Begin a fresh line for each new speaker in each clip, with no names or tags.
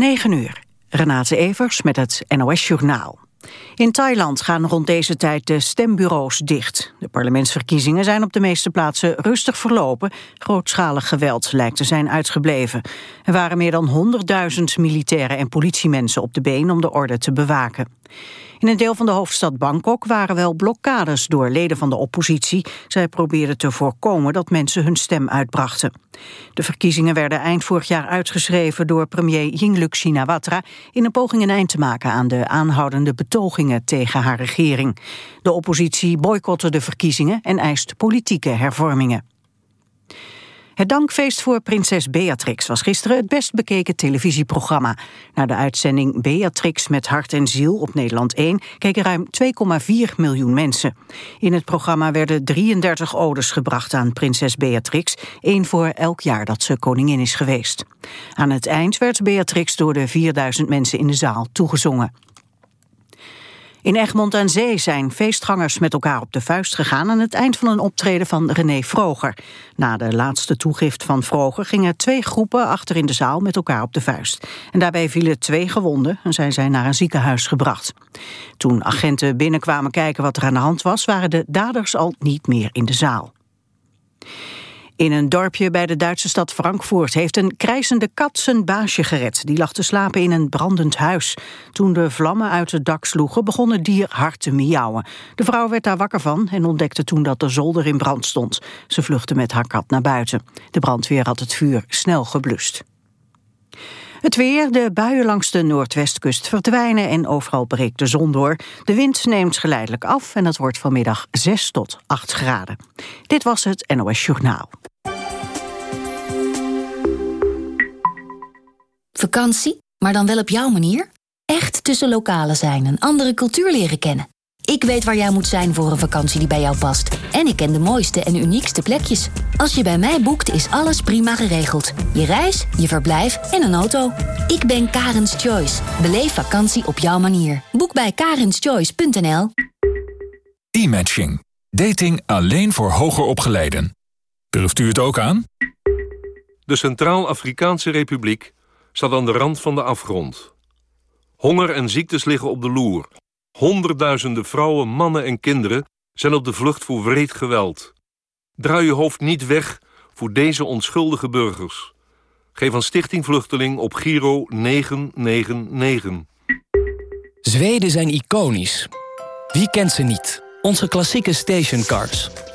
9 uur. Renate Evers met het NOS Journaal. In Thailand gaan rond deze tijd de stembureaus dicht. De parlementsverkiezingen zijn op de meeste plaatsen rustig verlopen. Grootschalig geweld lijkt te zijn uitgebleven. Er waren meer dan 100.000 militairen en politiemensen op de been om de orde te bewaken. In een deel van de hoofdstad Bangkok waren wel blokkades door leden van de oppositie. Zij probeerden te voorkomen dat mensen hun stem uitbrachten. De verkiezingen werden eind vorig jaar uitgeschreven door premier Yingluck Shinawatra... in een poging een eind te maken aan de aanhoudende betogingen tegen haar regering. De oppositie boycotte de verkiezingen en eist politieke hervormingen. Het dankfeest voor prinses Beatrix was gisteren het best bekeken televisieprogramma. Naar de uitzending Beatrix met hart en ziel op Nederland 1 keken ruim 2,4 miljoen mensen. In het programma werden 33 odes gebracht aan prinses Beatrix, één voor elk jaar dat ze koningin is geweest. Aan het eind werd Beatrix door de 4000 mensen in de zaal toegezongen. In Egmond aan Zee zijn feestgangers met elkaar op de vuist gegaan... aan het eind van een optreden van René Vroger. Na de laatste toegift van Vroger gingen twee groepen achter in de zaal met elkaar op de vuist. En daarbij vielen twee gewonden en zij zijn naar een ziekenhuis gebracht. Toen agenten binnenkwamen kijken wat er aan de hand was... waren de daders al niet meer in de zaal. In een dorpje bij de Duitse stad Frankfurt heeft een krijzende kat zijn baasje gered. Die lag te slapen in een brandend huis. Toen de vlammen uit het dak sloegen begon het dier hard te miauwen. De vrouw werd daar wakker van en ontdekte toen dat de zolder in brand stond. Ze vluchtte met haar kat naar buiten. De brandweer had het vuur snel geblust. Het weer, de buien langs de noordwestkust verdwijnen en overal breekt de zon door. De wind neemt geleidelijk af en het wordt vanmiddag 6 tot 8 graden. Dit was het NOS Journaal.
Vakantie, maar dan wel op jouw manier? Echt tussen lokalen zijn en andere cultuur leren kennen. Ik weet waar jij moet zijn voor een vakantie die bij jou past. En ik ken de mooiste en uniekste plekjes. Als je bij mij boekt, is alles prima geregeld. Je reis, je verblijf en een auto. Ik ben Karens Choice. Beleef vakantie op jouw manier. Boek bij karenschoice.nl
E-matching. Dating alleen voor hoger opgeleiden. Durft u het ook aan?
De Centraal-Afrikaanse Republiek staat aan de rand van de afgrond. Honger en ziektes liggen op de loer. Honderdduizenden vrouwen, mannen en kinderen zijn op de vlucht voor wreed geweld. Draai je hoofd niet weg voor deze onschuldige burgers. Geef aan Stichting Vluchteling op Giro 999.
Zweden zijn iconisch. Wie kent ze niet? Onze klassieke stationcars.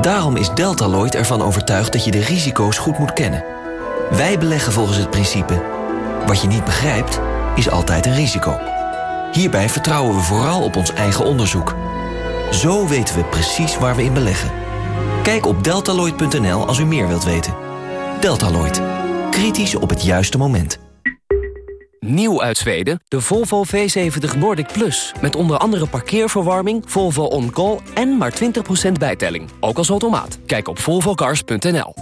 Daarom is Deltaloid ervan overtuigd dat je de risico's goed moet kennen. Wij beleggen volgens het principe... wat je niet begrijpt, is altijd een risico. Hierbij vertrouwen we vooral op ons eigen onderzoek. Zo weten we precies waar we in beleggen. Kijk op deltaloid.nl als u meer wilt weten. Deltaloid. Kritisch op het juiste moment.
Nieuw uit Zweden, de Volvo V70 Nordic Plus. Met onder andere parkeerverwarming, Volvo On Call en maar 20% bijtelling. Ook als automaat. Kijk op volvocars.nl.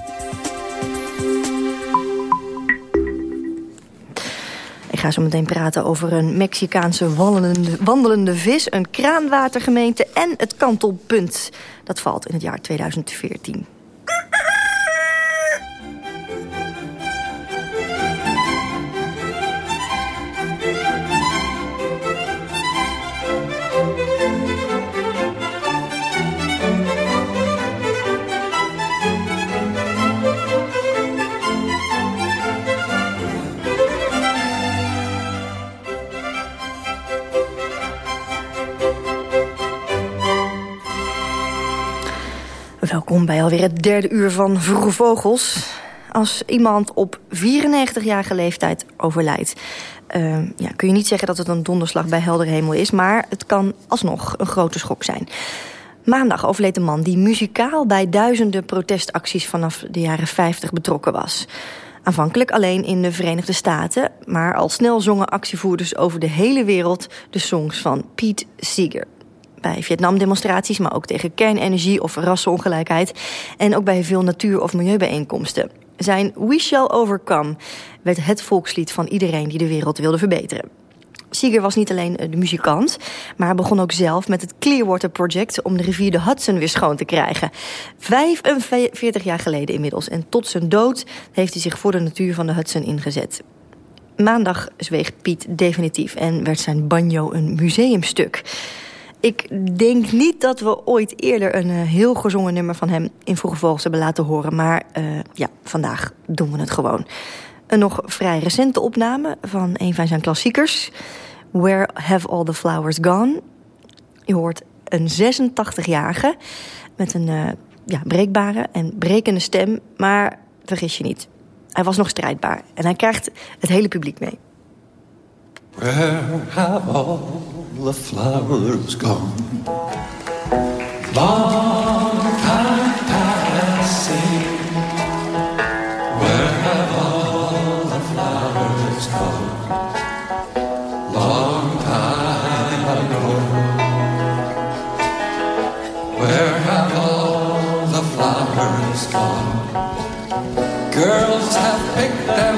Ik ga zo meteen praten over een Mexicaanse wandelende, wandelende vis... een kraanwatergemeente en het kantelpunt. Dat valt in het jaar 2014. Welkom bij alweer het derde uur van Vroege Vogels. Als iemand op 94-jarige leeftijd overlijdt... Uh, ja, kun je niet zeggen dat het een donderslag bij helder hemel is... maar het kan alsnog een grote schok zijn. Maandag overleed een man die muzikaal bij duizenden protestacties... vanaf de jaren 50 betrokken was. Aanvankelijk alleen in de Verenigde Staten... maar al snel zongen actievoerders over de hele wereld... de songs van Pete Seeger. Bij Vietnam-demonstraties, maar ook tegen kernenergie of rassenongelijkheid... en ook bij veel natuur- of milieubijeenkomsten. Zijn We Shall Overcome werd het volkslied van iedereen die de wereld wilde verbeteren. Seeger was niet alleen de muzikant, maar begon ook zelf met het Clearwater Project om de rivier de Hudson weer schoon te krijgen. 45 jaar geleden inmiddels. En tot zijn dood heeft hij zich voor de natuur van de Hudson ingezet. Maandag zweeg Piet definitief en werd zijn banjo een museumstuk. Ik denk niet dat we ooit eerder een uh, heel gezongen nummer van hem in Vroege Vogels hebben laten horen. Maar uh, ja, vandaag doen we het gewoon. Een nog vrij recente opname van een van zijn klassiekers. Where Have All The Flowers Gone? Je hoort een 86-jarige met een uh, ja, breekbare en brekende stem. Maar vergis je niet, hij was nog strijdbaar. En hij krijgt het hele publiek mee.
Where have all the flowers gone? Long time passing. Where have all the flowers gone? Long time ago. Where have all the flowers gone? Girls have picked them,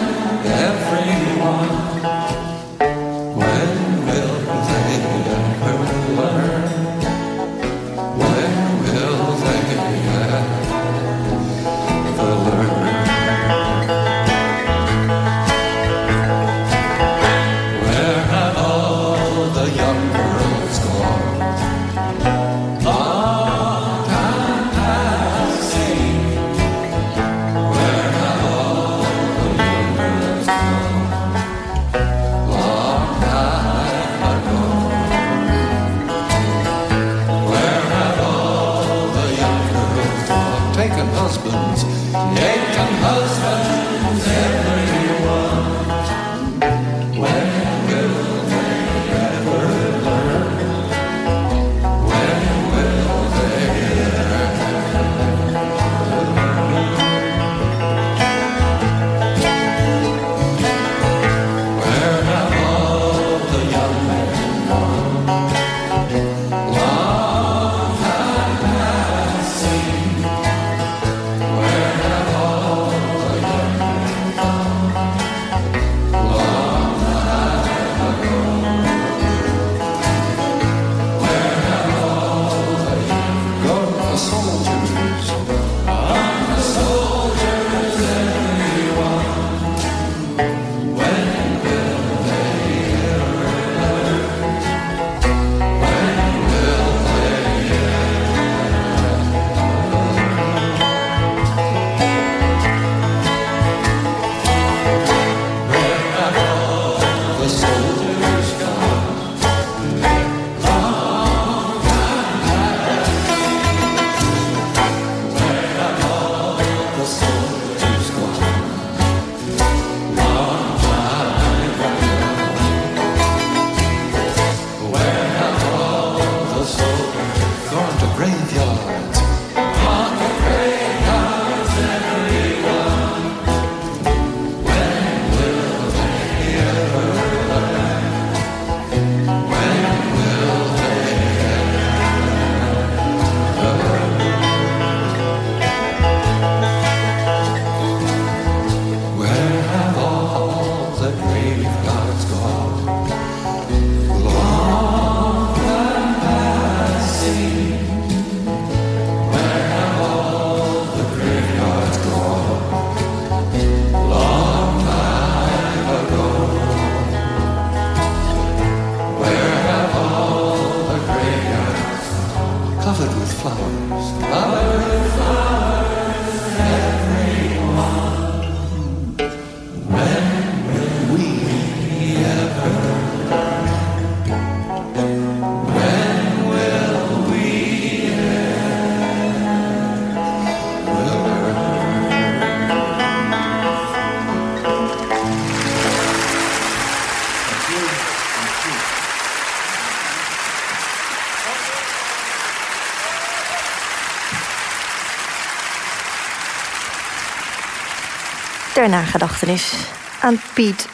ter nagedachtenis aan Piet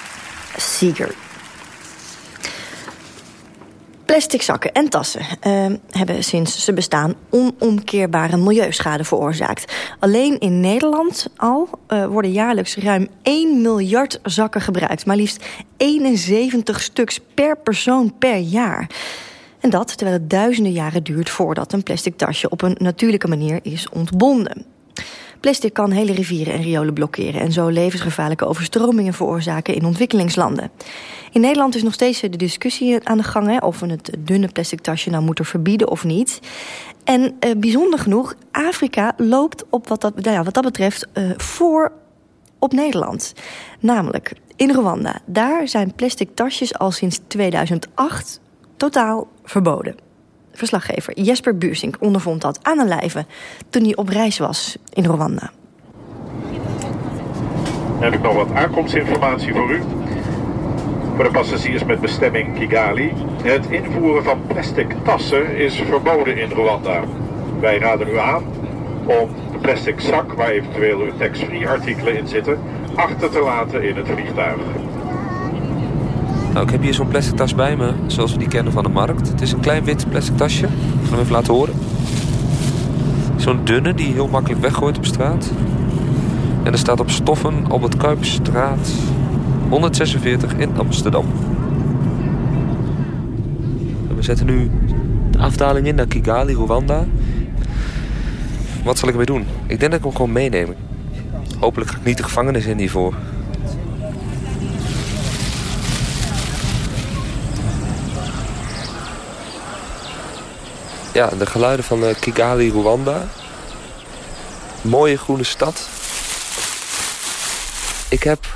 Seeger. Plastic zakken en tassen uh, hebben sinds ze bestaan onomkeerbare milieuschade veroorzaakt. Alleen in Nederland al uh, worden jaarlijks ruim 1 miljard zakken gebruikt. Maar liefst 71 stuks per persoon per jaar. En dat terwijl het duizenden jaren duurt voordat een plastic tasje op een natuurlijke manier is ontbonden. Plastic kan hele rivieren en riolen blokkeren... en zo levensgevaarlijke overstromingen veroorzaken in ontwikkelingslanden. In Nederland is nog steeds de discussie aan de gang... Hè, of we het dunne plastic tasje nou moeten verbieden of niet. En eh, bijzonder genoeg, Afrika loopt op wat dat, nou ja, wat dat betreft uh, voor op Nederland. Namelijk in Rwanda. Daar zijn plastic tasjes al sinds 2008 totaal verboden. Verslaggever Jesper Buursink ondervond dat aan een lijve toen hij op reis was in Rwanda.
Heb ik nog wat aankomstinformatie voor u. Voor de passagiers met bestemming Kigali. Het invoeren van plastic tassen is verboden in Rwanda. Wij raden u aan om de plastic zak waar eventueel uw tax-free artikelen in zitten achter te laten in het vliegtuig.
Nou, ik heb hier zo'n plastic tas bij me, zoals we die kennen van de markt. Het is een klein wit plastic tasje. Ik ga hem even laten horen. Zo'n dunne die heel makkelijk weggooit op straat. En er staat op stoffen op het Kuipstraat 146 in Amsterdam. We zetten nu de afdaling in naar Kigali, Rwanda. Wat zal ik ermee doen? Ik denk dat ik hem gewoon meeneem. Hopelijk ga ik niet de gevangenis in hiervoor. Ja, de geluiden van uh, Kigali, Rwanda. Mooie groene stad. Ik heb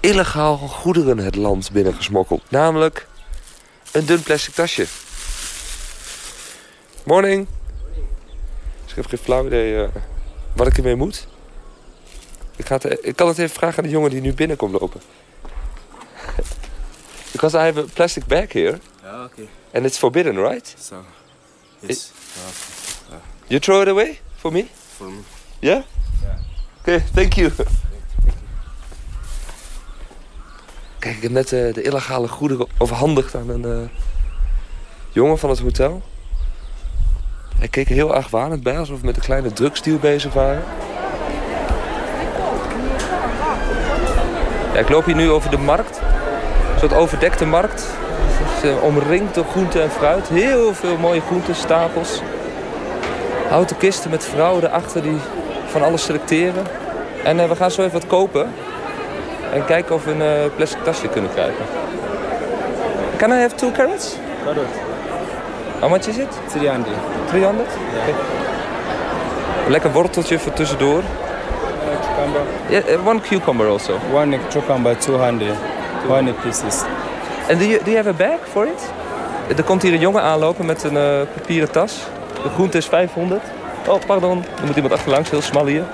illegaal goederen het land binnengesmokkeld. Namelijk een dun plastic tasje. Morning. Dus ik heb geen flauw idee uh, wat ik ermee moet. Ik, ga het, ik kan het even vragen aan de jongen die nu binnenkomt lopen. Because I have a plastic bag here.
Yeah, okay.
And it's forbidden, right?
So, yes.
It, you throw it away for me?
For me.
Yeah?
Yeah.
Okay, thank you. Kijk, ik heb net uh, de illegale goederen overhandigd aan een uh, jongen van het hotel. Hij keek er heel argwanend bij, alsof we met een kleine drugsdeal bezig waren. Ja, ik loop hier nu over de markt. Een soort overdekte markt. Het omringd door groente en fruit. Heel veel mooie groentestapels. Houten kisten met vrouwen erachter die van alles selecteren. En uh, we gaan zo even wat kopen. En kijken of we een uh, plastic tasje kunnen krijgen. Can I have two carrots?
Carrot.
How much is it?
300.
300?
Yeah.
Okay. Lekker worteltje voor tussendoor.
Cucumber.
Yeah, one cucumber also.
One cucumber, 200. One pieces.
And do you, do you have a bag for it? Er komt hier een jongen aanlopen met een uh, papieren tas. De groente is 500. Oh, pardon. Er moet iemand achterlangs, heel smal hier.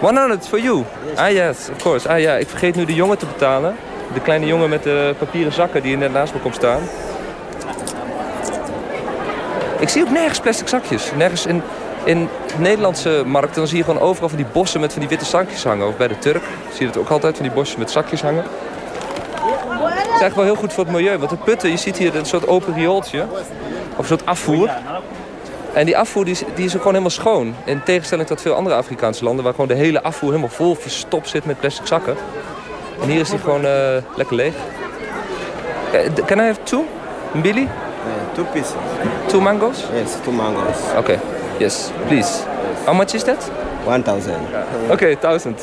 100 for you? Ah, yes, of course. Ah ja, ik vergeet nu de jongen te betalen. De kleine jongen met de papieren zakken die hier net naast me komt staan. Ik zie ook nergens plastic zakjes. Nergens in, in Nederlandse markten dan zie je gewoon overal van die bossen met van die witte zakjes hangen. Of bij de Turk zie je het ook altijd van die bosjes met zakjes hangen. Het is eigenlijk wel heel goed voor het milieu. Want de putten, je ziet hier een soort open riooltje. Of een soort afvoer. En die afvoer die is, die is ook gewoon helemaal schoon. In tegenstelling tot veel andere Afrikaanse landen... waar gewoon de hele afvoer helemaal vol verstopt zit met plastic zakken. En hier is die gewoon uh, lekker leeg. Uh, can I have two? Billy?
Uh, two pieces.
Two mangoes?
Yes, two mangoes.
Oké, okay. Yes, please. How much is that?
1000.
Okay, 1000.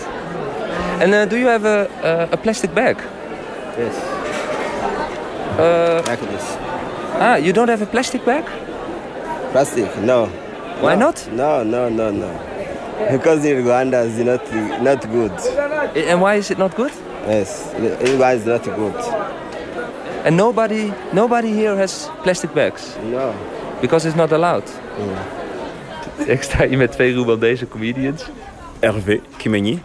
And uh, do you have a, a plastic bag?
Yes.
Uh,
like this.
Ah, you don't have a plastic bag?
Plastic? No.
Why
no.
not?
No, no, no, no. Because in Rwanda is not not good.
And why is it not good?
Yes, Rwanda is not good.
And nobody, nobody here has plastic bags?
No.
Because it's not allowed?
Mm.
Ik sta hier met twee Rwandese comedians.
Hervé Kimenyi.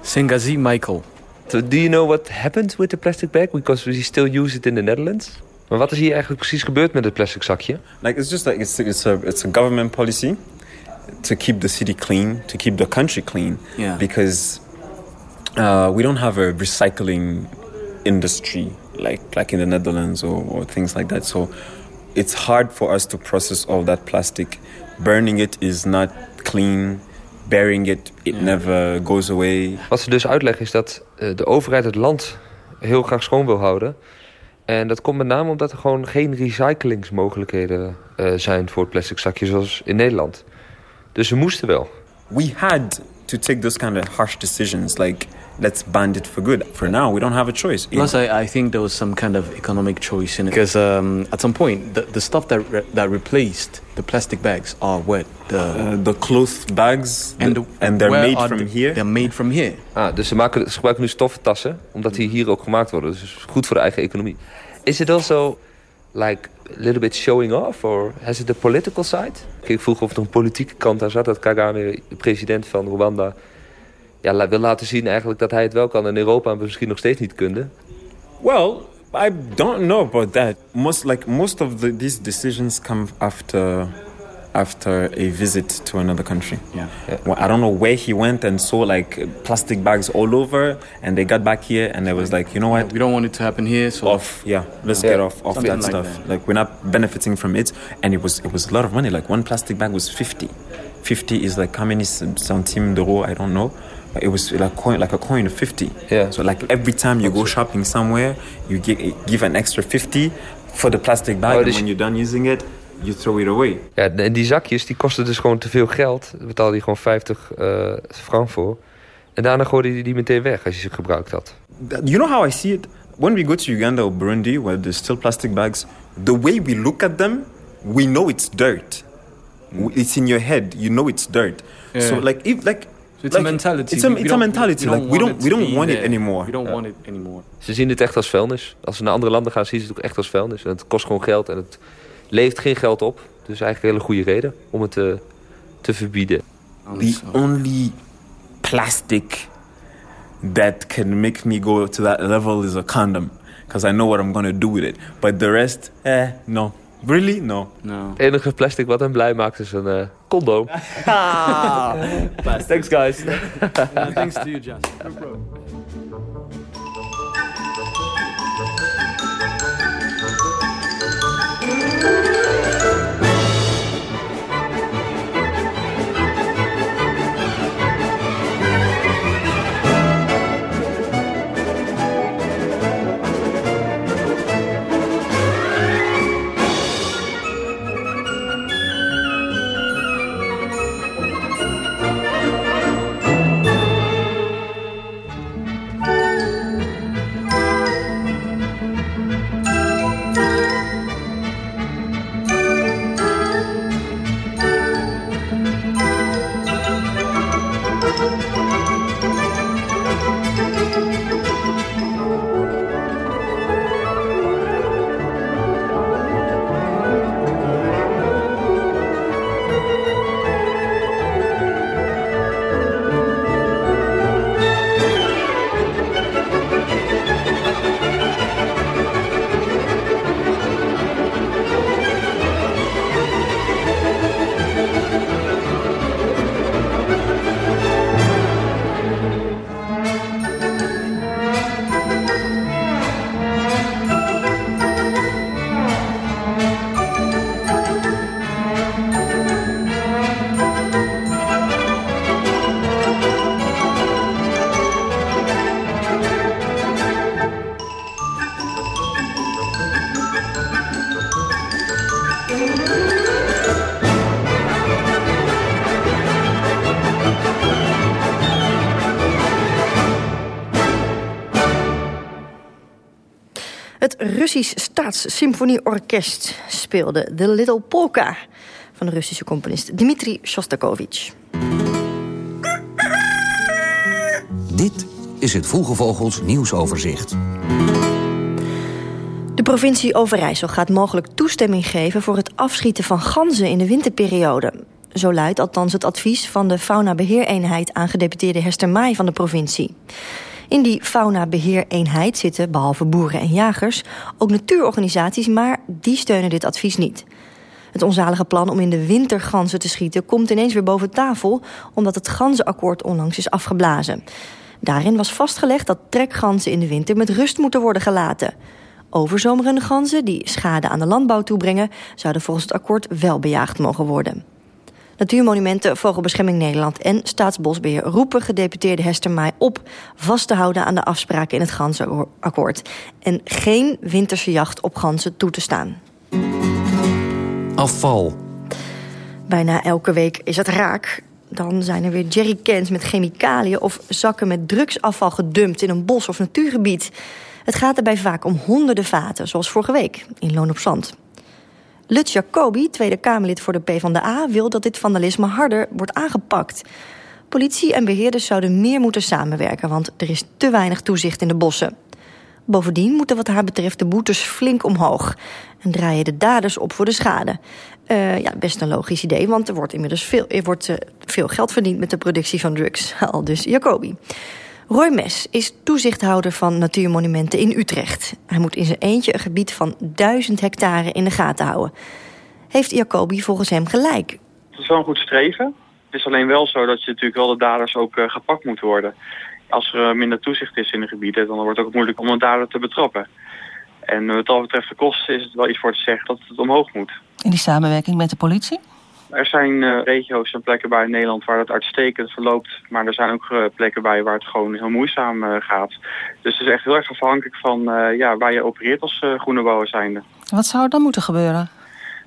Sengazi Michael.
So do you know what happened with the plastic bag? Because we still use it in the Netherlands. Maar wat is hier eigenlijk precies gebeurd met het plastic zakje?
Like it's just like it's it's a it's a government policy, to keep the city clean, to keep the country clean.
Yeah.
Because uh, we don't have a recycling industry like like in the Netherlands or, or things like that. So it's hard for us to process all that plastic. Burning it is not clean. Burying it, it never goes away.
Wat ze dus uitleggen is dat eh, de overheid het land heel graag schoon wil houden. En dat komt met name omdat er gewoon geen recyclingsmogelijkheden eh, zijn voor het plastic zakje zoals in Nederland. Dus ze moesten wel.
We had to take those kind of harsh decisions, like let's ban it for good. For now, we don't have a choice.
Plus, I, I think there was some kind of economic choice in it because um, at some point the, the stuff that re- that replaced the plastic bags are what the
Uh, the cloth bags,
and
the-
the-
and they're made from
the-
here.
They're made from here.
Ah, dus ze, maken, ze gebruiken nu stoffen tassen, omdat die hier ook gemaakt worden. Dus goed voor de eigen economie. Is it also like a little bit showing off, or has it a political side? Ik vroeg of er een politieke kant aan zat, dat Kagame, de president van Rwanda, ja, wil laten zien eigenlijk dat hij het wel kan en Europa misschien nog steeds niet kunnen.
Well, I don't know about that. Most like most of the, these decisions come after after a visit to another country.
Yeah.
Well, I don't know where he went and saw like plastic bags all over, and they got back here and they was like, you know what?
We don't want it to happen here, so
off. Yeah, let's
Yeah.
get off off
Something
that
like
stuff.
that.
Like we're not benefiting from it, and it was it was a lot of money. Like one plastic bag was fifty. Fifty is like how many centimes d'euro? I don't know. But it was like coin, like a coin of fifty.
Yeah.
So like every time you go shopping somewhere, you give give an extra fifty for the plastic bag,
Oh,
and when you're done using it, you throw it away.
Ja, en die zakjes die kosten dus gewoon te veel geld. Daar betaalde hij gewoon 50 eh frank voor. En daarna gooide hij die meteen weg als je ze gebruikt had.
You know how I see it? When we go to Uganda or Burundi, where there's still plastic bags, the way we look at them, we know it's dirt. It's in your head. You know it's dirt.
Yeah.
So like if like
So it's
like,
a mentality.
It's a,
We- we
it's a
don't-
mentality.
we
like we don't we don't want it anymore.
We don't want it anymore.
Ze zien het echt als vuilnis. Als ze naar andere landen gaan, zien ze het ook echt als vuilnis. En het kost gewoon geld en het levert geen geld op. Dus eigenlijk een hele goede reden om het te, te verbieden.
The only plastic that can make me go to that level is a condom, because I know what I'm gonna do with it. But the rest, eh, no. Really, no.
No.
Het enige plastic wat hem blij maakt is een eh, condoom. Thanks guys.
Yeah, thanks to you, Jess.
Het Russisch Staatssymfonieorkest speelde The Little Polka van de Russische componist Dmitri Shostakovich.
Dit is het Vroege Vogels nieuwsoverzicht.
De provincie Overijssel gaat mogelijk toestemming geven voor het afschieten van ganzen in de winterperiode. Zo luidt althans het advies van de faunabeheereenheid aangedeputeerde Hester Maai van de provincie. In die faunabeheereenheid zitten, behalve boeren en jagers, ook natuurorganisaties, maar die steunen dit advies niet. Het onzalige plan om in de winter ganzen te schieten komt ineens weer boven tafel, omdat het ganzenakkoord onlangs is afgeblazen. Daarin was vastgelegd dat trekganzen in de winter met rust moeten worden gelaten. Overzomerende ganzen die schade aan de landbouw toebrengen, zouden volgens het akkoord wel bejaagd mogen worden. Natuurmonumenten, Vogelbescherming Nederland en Staatsbosbeheer roepen gedeputeerde Hester Maai op vast te houden aan de afspraken in het ganzenakkoord en geen winterse jacht op ganzen toe te staan.
Afval.
Bijna elke week is het raak. Dan zijn er weer jerrycans met chemicaliën of zakken met drugsafval gedumpt in een bos of natuurgebied. Het gaat erbij vaak om honderden vaten, zoals vorige week in Loon op Zand. Lutz Jacobi, Tweede Kamerlid voor de PvdA, wil dat dit vandalisme harder wordt aangepakt. Politie en beheerders zouden meer moeten samenwerken, want er is te weinig toezicht in de bossen. Bovendien moeten wat haar betreft de boetes flink omhoog. En draaien de daders op voor de schade. Uh, ja, best een logisch idee, want er wordt inmiddels veel, er wordt, uh, veel geld verdiend met de productie van drugs. Al dus Jacobi. Roy Mes is toezichthouder van natuurmonumenten in Utrecht. Hij moet in zijn eentje een gebied van duizend hectare in de gaten houden. Heeft Jacobi volgens hem gelijk?
Het is wel een goed streven. Het is alleen wel zo dat je natuurlijk wel de daders ook uh, gepakt moeten worden. Als er minder toezicht is in de gebieden, dan wordt het ook moeilijk om een dader te betrappen. En wat dat betreft de kosten is het wel iets voor te zeggen dat het omhoog moet.
In die samenwerking met de politie?
Er zijn uh, regio's en plekken bij in Nederland waar het uitstekend verloopt. Maar er zijn ook uh, plekken bij waar het gewoon heel moeizaam uh, gaat. Dus het is echt heel erg afhankelijk van ja, waar je opereert als groene bouwer zijnde.
Wat zou er dan moeten gebeuren?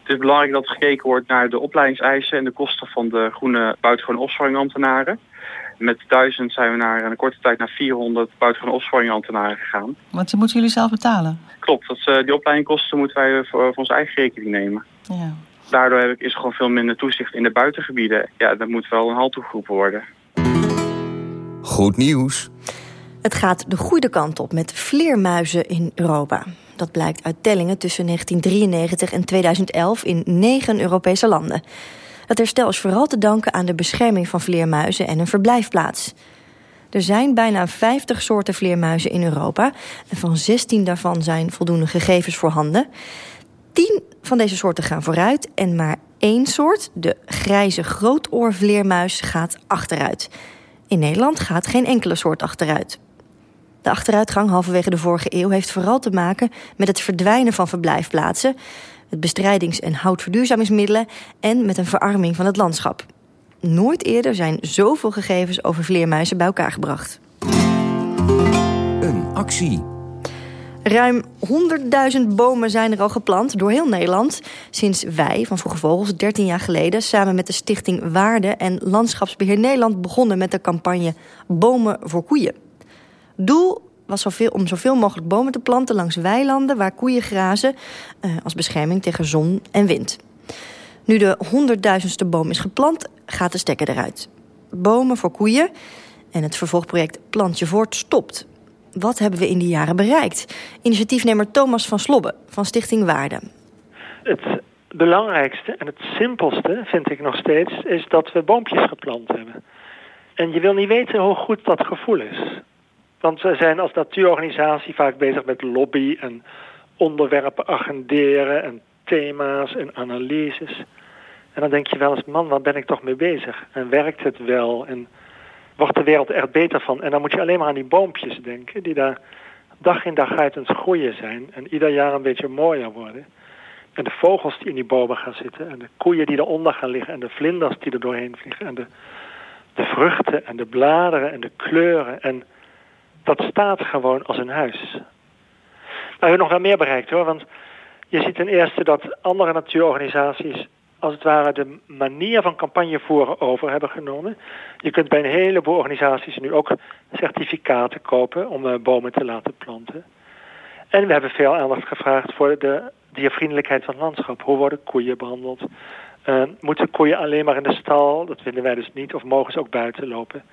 Het is belangrijk dat gekeken wordt naar de opleidingseisen en de kosten van de groene buitengewone opsporingambtenaren. Met duizend zijn we naar een korte tijd naar 400 buitengewone opsporingambtenaren gegaan.
Want die moeten jullie zelf betalen?
Klopt, dat, die opleidingkosten moeten wij voor, voor onze eigen rekening nemen.
Ja.
Daardoor heb ik, is er gewoon veel minder toezicht in de buitengebieden. Ja, dat moet wel een halt toegeroepen worden.
Goed nieuws.
Het gaat de goede kant op met vleermuizen in Europa. Dat blijkt uit tellingen tussen 1993 en 2011 in negen Europese landen. Dat herstel is vooral te danken aan de bescherming van vleermuizen en hun verblijfplaats. Er zijn bijna 50 soorten vleermuizen in Europa. En van 16 daarvan zijn voldoende gegevens voorhanden. 10 van deze soorten gaan vooruit en maar één soort, de grijze grootoorvleermuis, gaat achteruit. In Nederland gaat geen enkele soort achteruit. De achteruitgang halverwege de vorige eeuw heeft vooral te maken met het verdwijnen van verblijfplaatsen, met bestrijdings- en houtverduurzamingsmiddelen en met een verarming van het landschap. Nooit eerder zijn zoveel gegevens over vleermuizen bij elkaar gebracht.
Een actie.
Ruim 100.000 bomen zijn er al geplant door heel Nederland. Sinds wij van Vroege Vogels 13 jaar geleden samen met de stichting Waarde en Landschapsbeheer Nederland begonnen met de campagne Bomen voor Koeien. Doel was om zoveel mogelijk bomen te planten langs weilanden waar koeien grazen eh, als bescherming tegen zon en wind. Nu de honderdduizendste boom is geplant, gaat de stekker eruit. Bomen voor koeien en het vervolgproject Plantje Voort stopt. Wat hebben we in die jaren bereikt? Initiatiefnemer Thomas van Slobbe van Stichting Waarde.
Het belangrijkste en het simpelste, vind ik nog steeds, is dat we boompjes geplant hebben. En je wil niet weten hoe goed dat gevoel is. Want we zijn als natuurorganisatie vaak bezig met lobby en onderwerpen agenderen en thema's en analyses. En dan denk je wel eens, man, waar ben ik toch mee bezig? En werkt het wel? En wordt de wereld er echt beter van? En dan moet je alleen maar aan die boompjes denken, die daar dag in dag uit aan het groeien zijn. En ieder jaar een beetje mooier worden. En de vogels die in die bomen gaan zitten. En de koeien die eronder gaan liggen. En de vlinders die er doorheen vliegen. En de, de vruchten en de bladeren en de kleuren. En dat staat gewoon als een huis. Nou, we hebben nog wel meer bereikt hoor. Want je ziet ten eerste dat andere natuurorganisaties als het ware de manier van campagne voeren over hebben genomen. Je kunt bij een heleboel organisaties nu ook certificaten kopen om uh, bomen te laten planten. En we hebben veel aandacht gevraagd voor de diervriendelijkheid van het landschap. Hoe worden koeien behandeld? Uh, moeten koeien alleen maar in de stal? Dat vinden wij dus niet. Of mogen ze ook buiten lopen?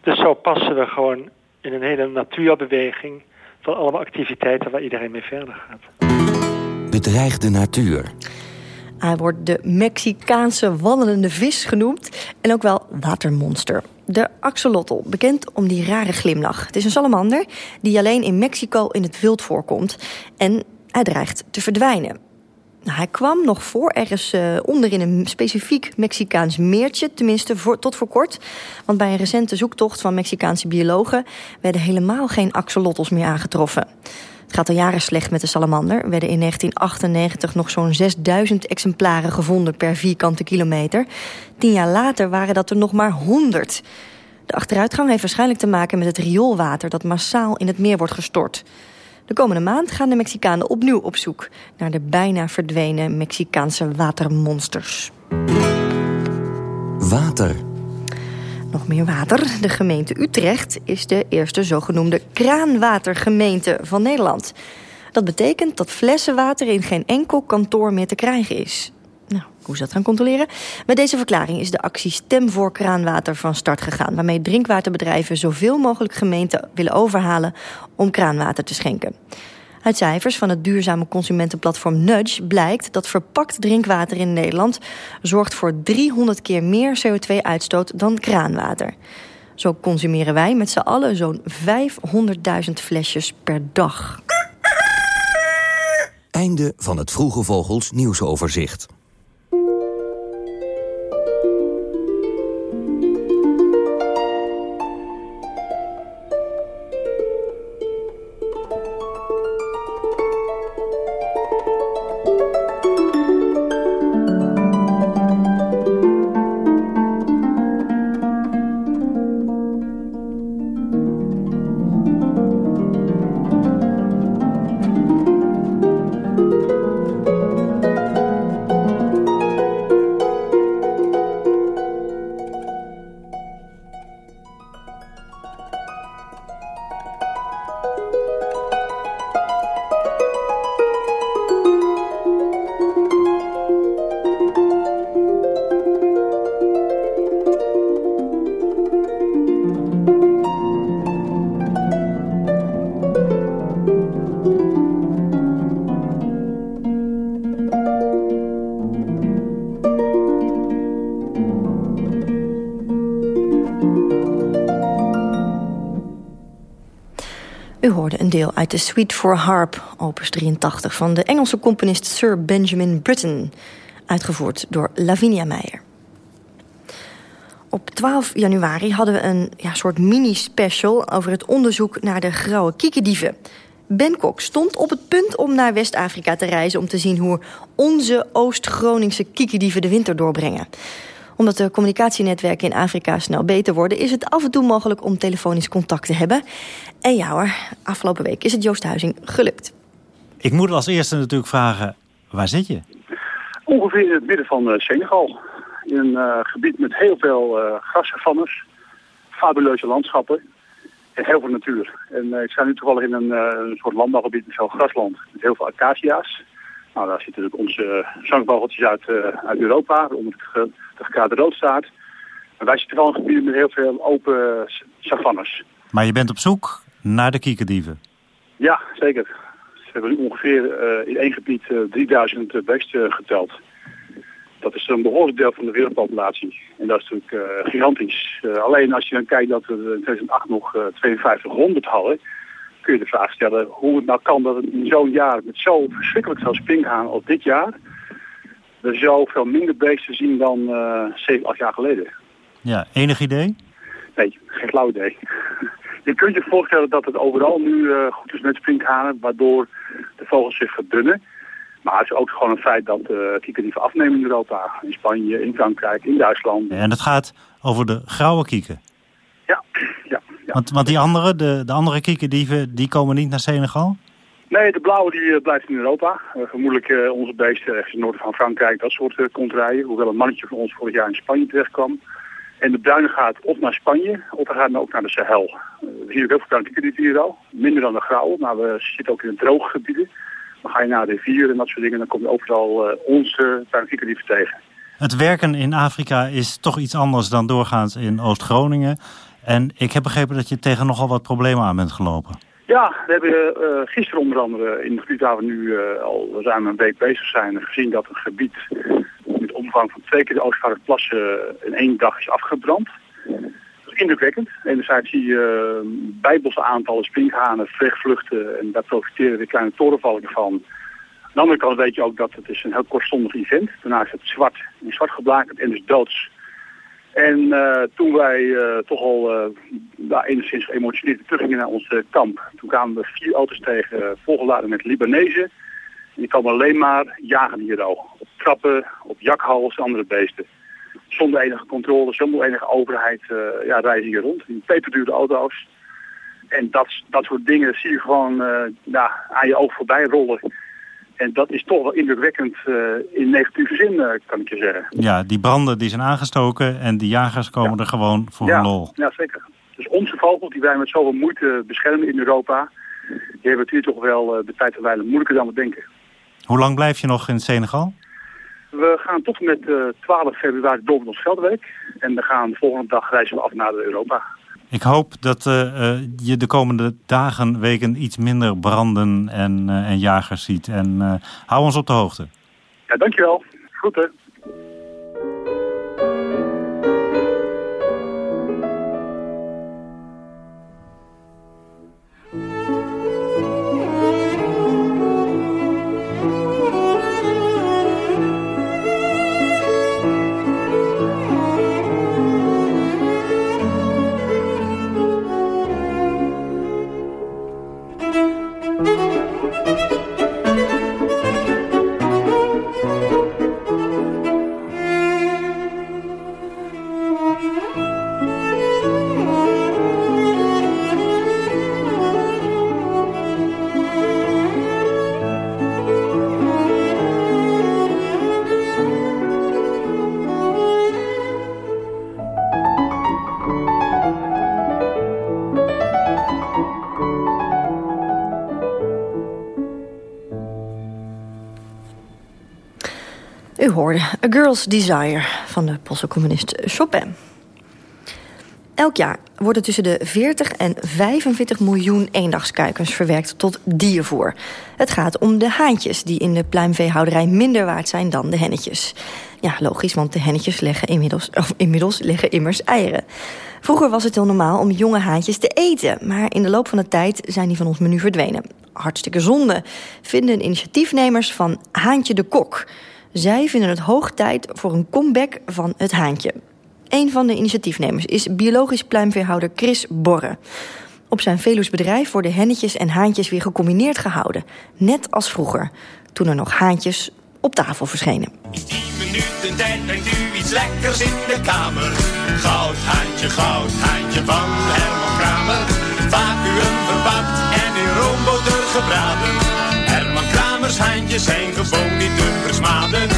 Dus zo passen we gewoon in een hele natuurbeweging van allemaal activiteiten waar iedereen mee verder gaat.
Bedreigde natuur.
Hij wordt de Mexicaanse wandelende vis genoemd en ook wel watermonster. De axolotl, bekend om die rare glimlach. Het is een salamander die alleen in Mexico in het wild voorkomt en hij dreigt te verdwijnen. Nou, hij kwam nog voor ergens uh, onder in een specifiek Mexicaans meertje, tenminste voor, tot voor kort. Want bij een recente zoektocht van Mexicaanse biologen werden helemaal geen axolotls meer aangetroffen. Het gaat al jaren slecht met de salamander. Er werden in 1998 nog zo'n 6000 exemplaren gevonden per vierkante kilometer. Tien jaar later waren dat er nog maar 100. De achteruitgang heeft waarschijnlijk te maken met het rioolwater dat massaal in het meer wordt gestort. De komende maand gaan de Mexicanen opnieuw op zoek naar de bijna verdwenen Mexicaanse watermonsters.
Water.
Nog meer water. De gemeente Utrecht is de eerste zogenoemde kraanwatergemeente van Nederland. Dat betekent dat flessenwater in geen enkel kantoor meer te krijgen is. Nou, hoe ze dat gaan controleren? Met deze verklaring is de actie Stem voor Kraanwater van start gegaan... waarmee drinkwaterbedrijven zoveel mogelijk gemeenten willen overhalen... om kraanwater te schenken. Uit cijfers van het duurzame consumentenplatform Nudge blijkt dat verpakt drinkwater in Nederland zorgt voor 300 keer meer CO2-uitstoot dan kraanwater. Zo consumeren wij met z'n allen zo'n 500.000 flesjes per dag.
Einde van het Vroege Vogels nieuwsoverzicht.
Uit de Suite for Harp, opus 83... van de Engelse componist Sir Benjamin Britten. Uitgevoerd door Lavinia Meijer. Op 12 januari hadden we een ja, soort mini-special... over het onderzoek naar de grauwe kiekendieven. Kok stond op het punt om naar West-Afrika te reizen... om te zien hoe onze Oost-Groningse kiekendieven de winter doorbrengen omdat de communicatienetwerken in Afrika snel beter worden... is het af en toe mogelijk om telefonisch contact te hebben. En ja hoor, afgelopen week is het Joost Huizing gelukt.
Ik moet als eerste natuurlijk vragen, waar zit je?
Ongeveer in het midden van uh, Senegal. In een uh, gebied met heel veel uh, grassavannes, fabuleuze landschappen en heel veel natuur. En ik sta nu toevallig in een, een soort landbouwgebied met veel grasland. Met heel veel acacia's. Nou, daar zitten natuurlijk onze zangvogeltjes uit, uit Europa, onder de, de gekade roodstaart. Maar wij zitten wel in gebieden met heel veel open savannes.
Maar je bent op zoek naar de kiekerdieven?
Ja, zeker. Ze hebben nu ongeveer uh, in één gebied uh, 3000 uh, beesten geteld. Dat is een behoorlijk deel van de wereldpopulatie. En dat is natuurlijk uh, gigantisch. alleen als je dan kijkt dat we in 2008 nog 5200 hadden... kun je de vraag stellen hoe het nou kan dat het in zo'n jaar met zo verschrikkelijk veel springhaan als dit jaar... we zoveel minder beesten zien dan 7, 8 jaar geleden.
Ja, enig idee?
Nee, geen flauw idee. je kunt je voorstellen dat het overal nu uh, goed is met sprinkhanen, waardoor de vogels zich verdunnen. Maar het is ook gewoon een feit dat uh, kiekerdieven afnemen in Europa. In Spanje, in Frankrijk, in Duitsland.
en het gaat over de grauwe kieken?
Ja, ja. ja.
Want, want die andere, de, de andere kiekerdieven, die komen niet naar Senegal?
Nee, de blauwe die uh, blijft in Europa. Uh, vermoedelijk uh, onze beesten ergens in het noorden van Frankrijk, dat soort uh, contraien. Hoewel een mannetje van ons vorig jaar in Spanje terecht kwam. En de bruine gaat of naar Spanje, of hij gaat ook naar de Sahel. Uh, we zien ook heel veel bruine hier al. Minder dan de grauw, maar we zitten ook in de droge gebieden. Dan ga je naar de rivieren en dat soort dingen, dan kom je overal onze bruine tegen.
Het werken in Afrika is toch iets anders dan doorgaans in Oost-Groningen. En ik heb begrepen dat je tegen nogal wat problemen aan bent gelopen.
Ja, we hebben uh, gisteren onder andere in het gebied waar we nu uh, al ruim een week bezig zijn... gezien dat een gebied met omvang van twee keer de Oostvaarderplassen in één dag is afgebrand. Dat is indrukwekkend. Enerzijds zie je bijbelse aantallen sprinkhanen, vluchten en daar profiteren de kleine torenvalken van. de andere kant weet je ook dat het is een heel kortstondig event. Daarna is het zwart, in zwart geblakerd en dus doods. En uh, toen wij uh, toch al uh, nou, enigszins geëmotioneerd teruggingen naar ons kamp, toen kwamen we vier auto's tegen, volgeladen met Libanezen. En die kwamen alleen maar jagen hier. Op trappen, op jakhals, andere beesten. Zonder enige controle, zonder enige overheid ja, reizen hier rond. In peperdure auto's. En dat, dat soort dingen zie je gewoon ja, aan je oog voorbij rollen. En dat is toch wel indrukwekkend uh, in negatieve zin, uh, kan ik je zeggen.
Ja, die branden die zijn aangestoken en die jagers komen ja. er gewoon voor
ja,
een lol.
Ja, zeker. Dus onze vogels die wij met zoveel moeite beschermen in Europa... die hebben het hier toch wel uh, de tijd wijlen moeilijker dan we denken.
Hoe lang blijf je nog in Senegal?
We gaan tot en met 12 februari door met ons veldweek. En we gaan de volgende dag reizen we af naar Europa.
Ik hoop dat uh, uh, je de komende dagen, weken iets minder branden en, uh, en jagers ziet. En hou ons op de hoogte.
Ja, dankjewel. Groeten.
A Girl's Desire van de Poolse communist Chopin. Elk jaar worden tussen de 40 en 45 miljoen eendagskuikens verwerkt tot diervoer. Het gaat om de haantjes die in de pluimveehouderij minder waard zijn dan de hennetjes. Ja, logisch, want de hennetjes leggen inmiddels, of inmiddels leggen immers eieren. Vroeger was het heel normaal om jonge haantjes te eten... maar in de loop van de tijd zijn die van ons menu verdwenen. Hartstikke zonde, vinden initiatiefnemers van Haantje de Kok... Zij vinden het hoog tijd voor een comeback van het haantje. Een van de initiatiefnemers is biologisch pluimveehouder Chris Borre. Op zijn Veluwsbedrijf worden hennetjes en haantjes weer gecombineerd gehouden. Net als vroeger, toen er nog haantjes op tafel verschenen.
In 10 minuten tijd brengt u iets lekkers in de kamer. Goud, haantje, goud, haantje van Herman Kramer. Vacuüm verpakt en in roomboter gebraden. Zijn gewoon niet te versmaden.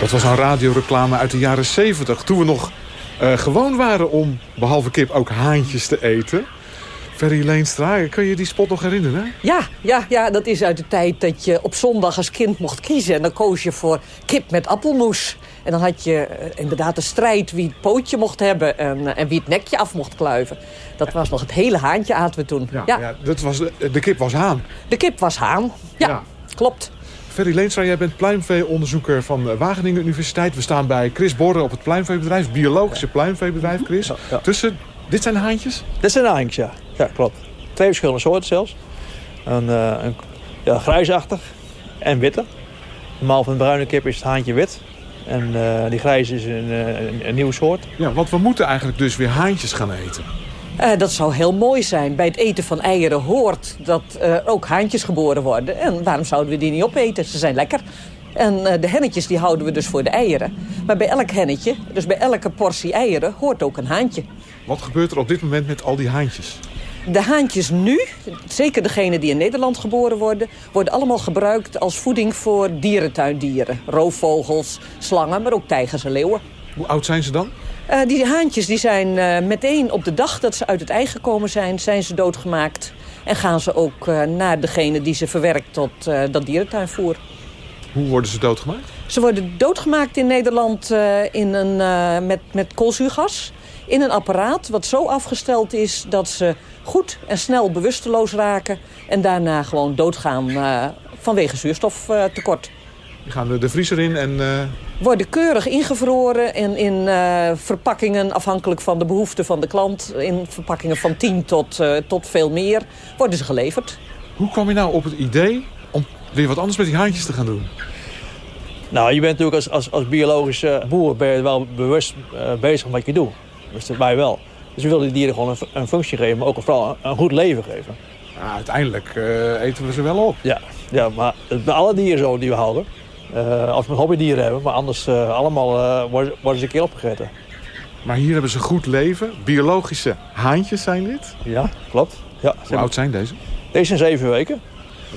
Dat was een radioreclame uit de jaren 70. Toen we nog uh, gewoon waren om, behalve kip, ook haantjes te eten. Ferry Leenstra, kun je die spot nog herinneren?
Ja, ja, ja, dat is uit de tijd dat je op zondag als kind mocht kiezen. En dan koos je voor kip met appelmoes. En dan had je uh, inderdaad de strijd wie het pootje mocht hebben... En, uh, en wie het nekje af mocht kluiven. Dat was nog het hele haantje aten we toen.
Ja, ja. ja dat was de, de, kip was haan.
De kip was haan, ja, ja. klopt.
Ferry Leenstra, jij bent pluimveeonderzoeker van Wageningen Universiteit. We staan bij Chris Borre op het pluimveebedrijf. Biologische pluimveebedrijf, Chris. Tussen, dit zijn de haantjes?
Dit zijn haantjes, ja. Ja, klopt. Twee verschillende soorten zelfs. Een, uh, een ja, grijsachtig en witte. Normaal van de bruine kip is het haantje wit. En uh, die grijs is een, een, een nieuwe soort.
Ja, want we moeten eigenlijk dus weer haantjes gaan eten.
Uh, dat zou heel mooi zijn. Bij het eten van eieren hoort dat uh, ook haantjes geboren worden. En waarom zouden we die niet opeten? Ze zijn lekker. En uh, de hennetjes die houden we dus voor de eieren. Maar bij elk hennetje, dus bij elke portie eieren, hoort ook een haantje.
Wat gebeurt er op dit moment met al die haantjes?
De haantjes nu, zeker degenen die in Nederland geboren worden... worden allemaal gebruikt als voeding voor dierentuindieren. Roofvogels, slangen, maar ook tijgers en leeuwen.
Hoe oud zijn ze dan?
Uh, die haantjes die zijn uh, meteen op de dag dat ze uit het ei gekomen zijn... zijn ze doodgemaakt en gaan ze ook uh, naar degene die ze verwerkt tot dat dierentuinvoer.
Hoe worden ze doodgemaakt?
Ze worden doodgemaakt in Nederland in een, met, met koolzuurgas in een apparaat wat zo afgesteld is dat ze goed en snel bewusteloos raken... en daarna gewoon doodgaan uh, vanwege zuurstoftekort.
Die gaan de, de vriezer in en... Uh...
Worden keurig ingevroren en in uh, verpakkingen, afhankelijk van de behoeften van de klant... in verpakkingen van 10 tot, uh, tot veel meer, worden ze geleverd.
Hoe kwam je nou op het idee om weer wat anders met die haantjes te gaan doen?
Nou, je bent natuurlijk als, als, als biologische boer ben je wel bewust bezig met wat je doet. Dus wij wel. Dus we willen die dieren gewoon een, een functie geven, maar ook vooral een, een goed leven geven.
Ja, uiteindelijk uh, eten we ze wel op.
Ja, ja maar bij alle dieren zo die we houden. Uh, als we hobbydieren hebben, maar anders uh, allemaal worden, worden ze een keer opgegeten.
Maar hier hebben ze goed leven. Biologische haantjes zijn dit?
Ja, klopt. Ja,
Hoe oud zijn deze?
Deze zijn zeven weken.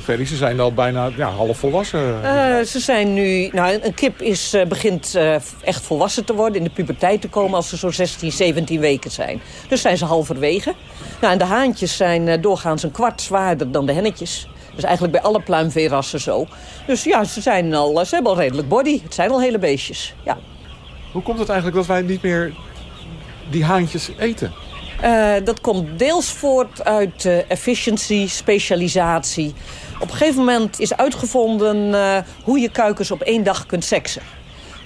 Ferry, ze zijn al bijna ja, half volwassen.
Uh, ze zijn nu... Nou, een kip is, uh, begint uh, echt volwassen te worden, in de puberteit te komen... als ze zo'n 16, 17 weken zijn. Dus zijn ze halverwege. Nou, en de haantjes zijn doorgaans een kwart zwaarder dan de hennetjes. Dus eigenlijk bij alle pluimveerassen zo. Dus ja, ze, zijn al, ze hebben al redelijk body. Het zijn al hele beestjes, ja.
Hoe komt het eigenlijk dat wij niet meer die haantjes eten?
Uh, dat komt deels voort uit uh, efficiency, specialisatie. Op een gegeven moment is uitgevonden uh, hoe je kuikens op één dag kunt seksen.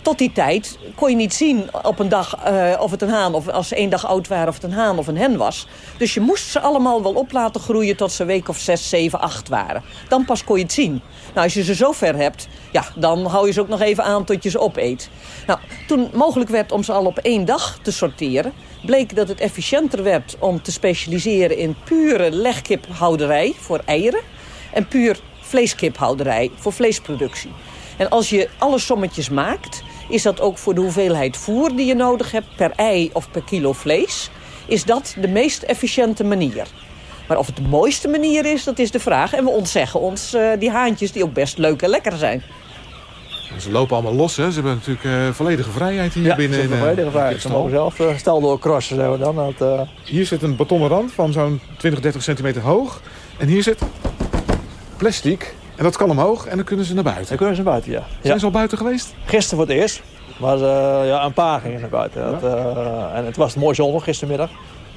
Tot die tijd kon je niet zien op een dag of het een haan... of als ze één dag oud waren of het een haan of een hen was. Dus je moest ze allemaal wel op laten groeien tot ze een week of zes, zeven, acht waren. Dan pas kon je het zien. Nou, als je ze zo ver hebt, ja, dan hou je ze ook nog even aan tot je ze opeet. Nou, toen mogelijk werd om ze al op één dag te sorteren bleek dat het efficiënter werd om te specialiseren in pure legkiphouderij voor eieren en puur vleeskiphouderij voor vleesproductie. En als je alle sommetjes maakt, is dat ook voor de hoeveelheid voer die je nodig hebt per ei of per kilo vlees, is dat de meest efficiënte manier. Maar of het de mooiste manier is, dat is de vraag. En we ontzeggen ons uh, die haantjes die ook best leuk en lekker zijn.
Ze lopen allemaal los, hè? Ze hebben natuurlijk uh, volledige vrijheid hier
ja,
binnen.
Ja, volledige vrijheid. Ze mogen zelf uh, stel door crossen. Zo dan. Dat, uh...
Hier zit een betonnen rand van zo'n 20, 30 centimeter hoog. En hier zit plastic. En dat kan omhoog en dan kunnen ze naar buiten.
Dan kunnen ze naar buiten, ja.
Zijn
ja.
ze al buiten geweest?
Gisteren voor het eerst. Maar ja, een paar gingen naar buiten. Dat, en het was mooi zonnig gistermiddag.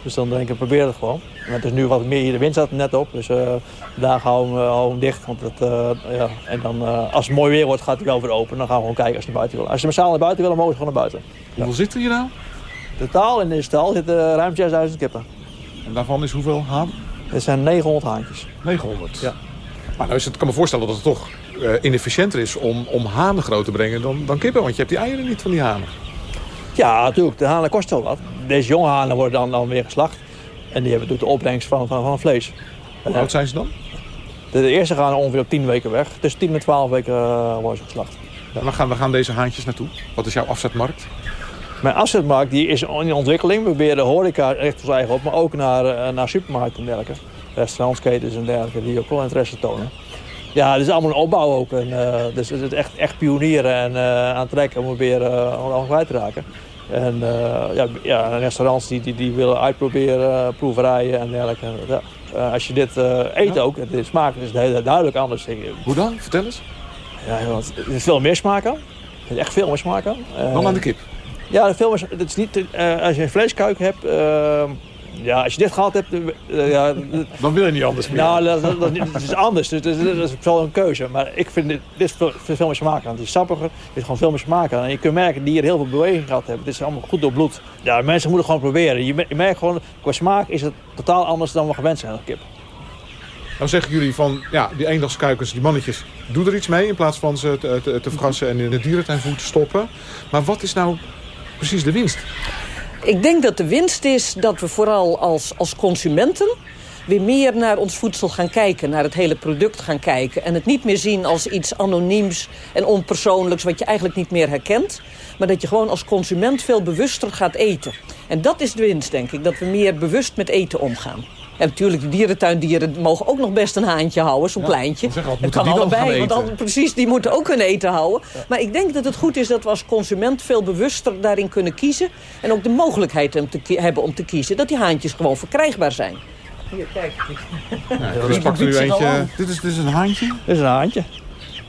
Dus dan denk ik, probeer het gewoon. Maar het is nu wat meer hier, de wind zat net op. Dus uh, daar houden we hou hem dicht. Want het, uh, ja. En dan, uh, als het mooi weer wordt, gaat hij wel weer open. Dan gaan we gewoon kijken als ze naar buiten willen. Als ze massaal naar buiten willen, mogen ze gewoon naar buiten.
Hoeveel zitten hier nou?
Totaal in deze stal zitten ruim 6000 kippen.
En daarvan is hoeveel haan?
Het zijn 900 haantjes.
900?
Ja.
Maar nou is het, ik kan me voorstellen dat het toch inefficiënter is om, om hanen groot te brengen dan, dan kippen. Want je hebt die eieren niet van die hanen.
Ja, natuurlijk. De hanen kosten wel wat. Deze jonge hanen worden dan, dan weer geslacht. En die hebben natuurlijk de opbrengst van, van, van vlees.
Hoe oud zijn ze dan?
De, de, eerste gaan ongeveer op 10 weken weg. Tussen 10 en 12 weken uh, worden ze geslacht.
Ja, waar, gaan, waar gaan deze haantjes naartoe? Wat is jouw afzetmarkt?
Mijn afzetmarkt die is in ontwikkeling. We proberen de horeca echt ons eigen op. Maar ook naar, uh, naar supermarkten en dergelijke. Restaurantsketens en dergelijke die ook wel interesse tonen. Ja, het is allemaal een opbouw ook. En, uh, dus het is echt, echt pionieren en aantrekken om het weer allemaal kwijt te raken. En uh, ja, ja, restaurants die, die, die willen uitproberen, proeverijen en dergelijke. Ja. Uh, als je dit uh, eet ja. ook, de smaak is duidelijk anders.
Hoe dan? Vertel eens.
Ja, want er is veel meer smaak aan. Er is echt veel meer smaak aan.
Dan aan de kip?
Ja, veel meer, het is niet, als je een vleeskuik hebt... ja, als je dit gehad hebt... ja,
dan wil je niet anders meer.
Nou, dat, dat, dat, dat is anders. Dus, dat, is wel een keuze. Maar ik vind dit, dit is veel, veel meer smaak aan. Het is sappiger. Er is gewoon veel meer smaak aan. En je kunt merken dat die hier heel veel beweging gehad hebben. Het is allemaal goed door bloed. Ja, mensen moeten gewoon proberen. Je, je merkt gewoon, qua smaak is het totaal anders dan we gewend zijn aan kip.
Nou zeggen jullie van, ja, die eendagskuikens, die mannetjes, doe er iets mee... in plaats van ze te, te, te vergassen en in de dierentuinvoer te stoppen. Maar wat is nou precies de winst?
Ik denk dat de winst is dat we vooral als, als consumenten weer meer naar ons voedsel gaan kijken, naar het hele product gaan kijken. En het niet meer zien als iets anoniems en onpersoonlijks wat je eigenlijk niet meer herkent. Maar dat je gewoon als consument veel bewuster gaat eten. En dat is de winst, denk ik, dat we meer bewust met eten omgaan. En natuurlijk, de dierentuindieren mogen ook nog best een haantje houden, zo'n ja, kleintje. Het kan allebei, want dan, precies, die moeten ook hun eten houden. Ja. Maar ik denk dat het goed is dat we als consument veel bewuster daarin kunnen kiezen. En ook de mogelijkheid om te hebben om te kiezen. Dat die haantjes gewoon verkrijgbaar zijn. Hier, kijk.
Ja, dus pakt u eentje. Dit is, dit is een haantje?
Dit is een haantje.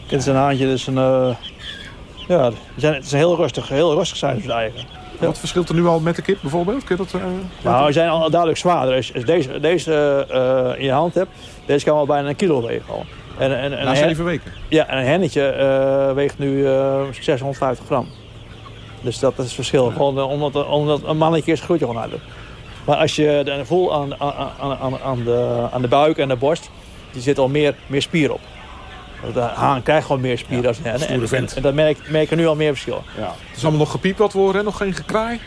Dit is een haantje, dit is een... Uh, ja, zijn, het is heel rustig, heel rustig zijn ze eigen.
Ja. Wat verschilt er nu al met de kip bijvoorbeeld? Kun je dat, uh,
nou, die zijn al duidelijk zwaarder. Als je deze, deze uh, in je hand hebt, deze kan wel bijna een kilo wegen al. En, en, en
Na zeven weken?
Ja, en een hennetje eh, weegt nu eh 650 gram. Dus dat is het verschil. Gewoon, eh, omdat, omdat een mannetje is, groeit je gewoon harder. Maar als je de voel aan, aan, aan, aan, aan, de, aan de buik en de borst, die zit al meer, meer spier op. De haan krijgt gewoon meer spier als een hen.
stoere
En,
vent.
en, en dat merk, merk je nu al meer verschil.
Ja. Het is allemaal nog gepiept wat worden, hè? nog geen gekraai.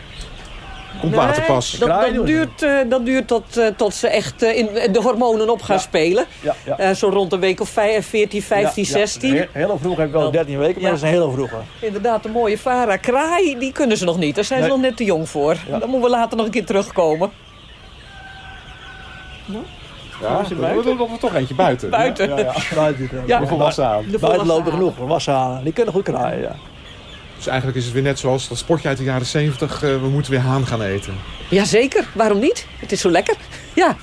Komt
Nee,
later pas.
Dat, dat, duurt, eh, dat duurt tot, eh, tot ze echt eh, in de hormonen op gaan spelen.
Ja, ja.
Eh, zo rond de week of vijf- 14, 15,
Ja, ja.
16.
Heel, heel vroeg heb ik wel 13 weken, maar dat is een hele vroege.
Inderdaad, de mooie Vara kraai, die kunnen ze nog niet. Daar zijn ze nog net te jong voor. Dan moeten we later nog een keer terugkomen.
Ja,
er
we doen er toch eentje buiten.
Buiten.
Ja, ja. Buiten.
Ja.
De volwassen aan.
De
Buiten lopen genoeg, volwassen halen. Die kunnen goed kraaien, ja.
Dus eigenlijk is het weer net zoals dat sportje uit de jaren 70. eh, we moeten weer haan gaan eten.
Jazeker, waarom niet? Het is zo lekker. Ja.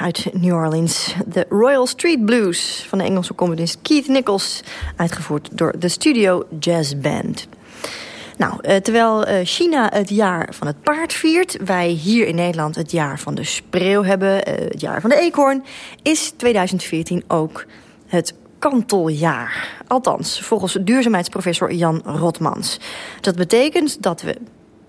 Uit New Orleans. De Royal Street Blues van de Engelse componist Keith Nichols. Uitgevoerd door de Studio Jazz Band. Nou, eh, terwijl eh, China het jaar van het paard viert... wij hier in Nederland het jaar van de spreeuw hebben... eh, het jaar van de eekhoorn... is 2014 ook het kanteljaar. Althans, volgens duurzaamheidsprofessor Jan Rotmans. Dat betekent dat we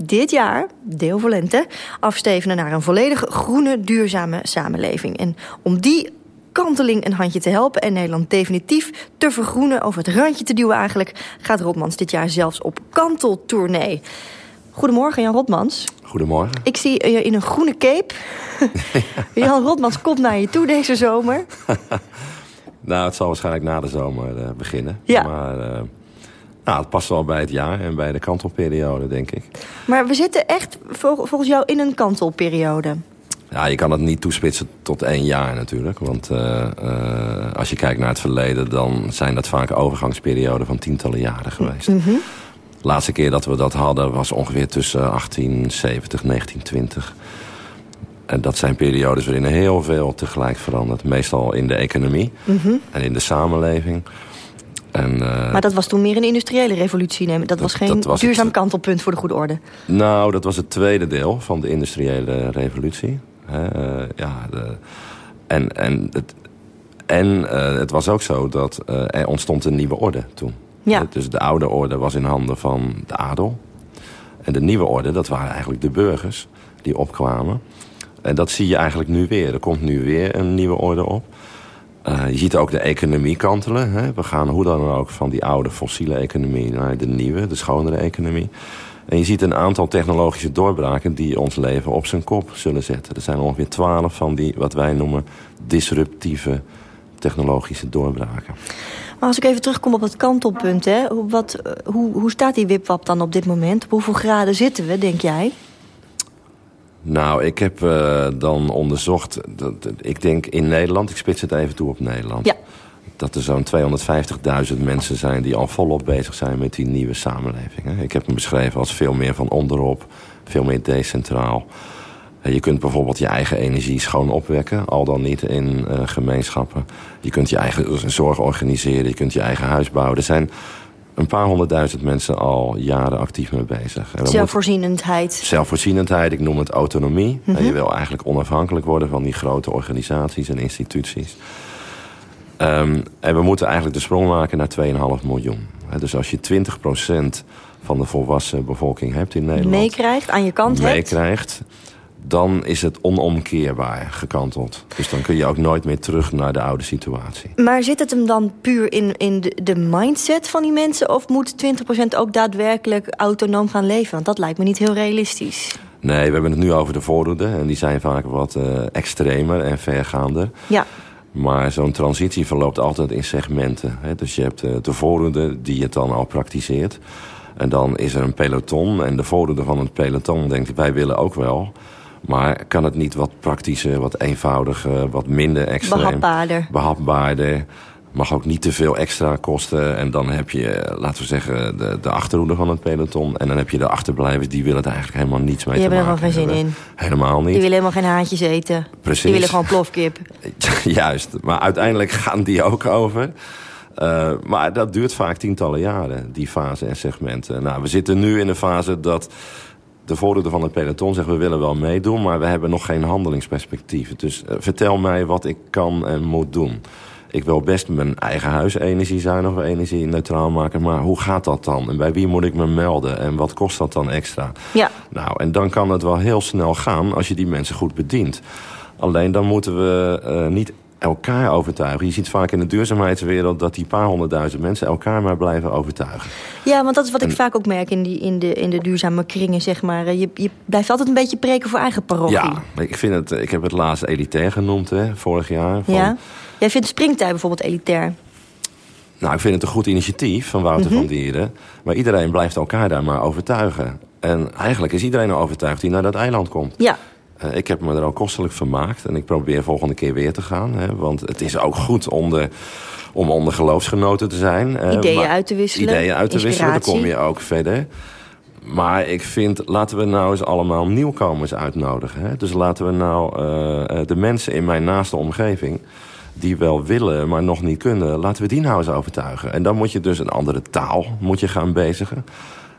dit jaar, deel voor lente, afstevenen naar een volledig groene, duurzame samenleving. En om die kanteling een handje te helpen en Nederland definitief te vergroenen, over het randje te duwen eigenlijk, gaat Rotmans dit jaar zelfs op kanteltournee. Goedemorgen, Jan Rotmans.
Goedemorgen.
Ik zie je in een groene cape. Jan Rotmans komt naar je toe deze zomer.
Nou, het zal waarschijnlijk na de zomer eh, beginnen.
Ja.
Maar eh, nou, het past wel bij het jaar en bij de kantelperiode, denk ik.
Maar we zitten echt vol- volgens jou in een kantelperiode.
Ja, je kan het niet toespitsen tot één jaar natuurlijk. Want eh, eh, als je kijkt naar het verleden... dan zijn dat vaak overgangsperioden van tientallen jaren geweest.
Mhm.
De laatste keer dat we dat hadden was ongeveer tussen 1870 en 1920. En dat zijn periodes waarin er heel veel tegelijk verandert. Meestal in de economie
Mhm.
en in de samenleving. En, eh,
Maar dat was toen meer een industriële revolutie. Nee, dat was geen
dat was het.
duurzaam kantelpunt voor de goede orde.
Nou, dat was het tweede deel van de industriële revolutie. Hè, eh, ja, de, en en het, En uh, het was ook zo dat er ontstond een nieuwe orde toen.
Ja.
Dus de oude orde was in handen van de adel. En de nieuwe orde, dat waren eigenlijk de burgers die opkwamen. En dat zie je eigenlijk nu weer. Er komt nu weer een nieuwe orde op. Uh, je ziet ook de economie kantelen. Hè? We gaan hoe dan ook van die oude fossiele economie naar de nieuwe, de schonere economie. En je ziet een aantal technologische doorbraken die ons leven op zijn kop zullen zetten. Er zijn ongeveer twaalf van die wat wij noemen disruptieve technologische doorbraken.
Maar als ik even terugkom op het kantelpunt, hè, wat, hoe, hoe staat die wipwap dan op dit moment? Op hoeveel graden zitten we, denk jij?
Nou, ik heb uh, dan onderzocht, dat, ik denk in Nederland, ik spits het even toe op Nederland.
Ja.
Dat er zo'n 250.000 mensen zijn die al volop bezig zijn met die nieuwe samenleving. Hè. Ik heb hem beschreven als veel meer van onderop, veel meer decentraal. Je kunt bijvoorbeeld je eigen energie schoon opwekken, al dan niet in uh, gemeenschappen. Je kunt je eigen zorg organiseren, je kunt je eigen huis bouwen. Er zijn een paar honderdduizend mensen al jaren actief mee bezig.
En zelfvoorzienendheid.
Moet, zelfvoorzienendheid, ik noem het autonomie. Mm -hmm. Je wil eigenlijk onafhankelijk worden van die grote organisaties en instituties. Um, en we moeten eigenlijk de sprong maken naar 2,5 miljoen. Dus als je 20% van de volwassen bevolking hebt in Nederland...
Meekrijgt, aan je kant hebt...
Dan is het onomkeerbaar gekanteld. Dus dan kun je ook nooit meer terug naar de oude situatie.
Maar zit het hem dan puur in, in de, de mindset van die mensen... of moet 20% ook daadwerkelijk autonoom gaan leven? Want dat lijkt me niet heel realistisch.
Nee, we hebben het nu over de voordoeden. En die zijn vaak wat uh, extremer en vergaander.
Ja.
Maar zo'n transitie verloopt altijd in segmenten. Hè? Dus je hebt uh, de voordoede die het dan al praktiseert. En dan is er een peloton. En de voordoede van het peloton denkt, wij willen ook wel... Maar kan het niet wat praktischer, wat eenvoudiger, wat minder extreem?
Behapbaarder.
Behapbaarder. Mag ook niet te veel extra kosten. En dan heb je, laten we zeggen, de, de achterhoede van het peloton. En dan heb je de achterblijvers, die willen er eigenlijk helemaal niets mee
die
te maken
hebben. Die hebben er gewoon
geen zin in. Helemaal niet.
Die willen helemaal geen haantjes eten.
Precies.
Die willen gewoon plofkip.
Juist, maar uiteindelijk gaan die ook over. Uh, maar dat duurt vaak tientallen jaren, die fase en segmenten. Nou, we zitten nu in een fase dat de voorzitter van het peloton zegt... we willen wel meedoen, maar we hebben nog geen handelingsperspectief. Dus uh, vertel mij wat ik kan en moet doen. Ik wil best mijn eigen huis energiezuinig of energie neutraal maken... maar hoe gaat dat dan? En bij wie moet ik me melden? En wat kost dat dan extra?
Ja.
Nou, en dan kan het wel heel snel gaan als je die mensen goed bedient. Alleen dan moeten we uh, niet elkaar overtuigen. Je ziet vaak in de duurzaamheidswereld dat die paar honderdduizend mensen elkaar maar blijven overtuigen.
Ja, want dat is wat ik en, vaak ook merk in, die, in, de, in de duurzame kringen, zeg maar. Je, je blijft altijd een beetje preken voor eigen parochie.
Ja, ik, vind het, ik heb het laatst elitair genoemd, hè, vorig jaar.
Van, ja? Jij vindt springtij bijvoorbeeld elitair?
Nou, ik vind het een goed initiatief van Wouter mm -hmm. van Dieren. Maar iedereen blijft elkaar daar maar overtuigen. En eigenlijk is iedereen al overtuigd die naar dat eiland komt.
Ja.
Uh, ik heb me er ook kostelijk vermaakt. En ik probeer volgende keer weer te gaan. Hè, want het is ook goed om, de, om onder geloofsgenoten te zijn.
Uh, Ideeën uit te wisselen.
Ideeën uit te wisselen, dan kom je ook verder. Maar ik vind, laten we nou eens allemaal nieuwkomers uitnodigen. Hè? Dus laten we nou uh, de mensen in mijn naaste omgeving... die wel willen, maar nog niet kunnen... laten we die nou eens overtuigen. En dan moet je dus een andere taal moet je gaan bezigen.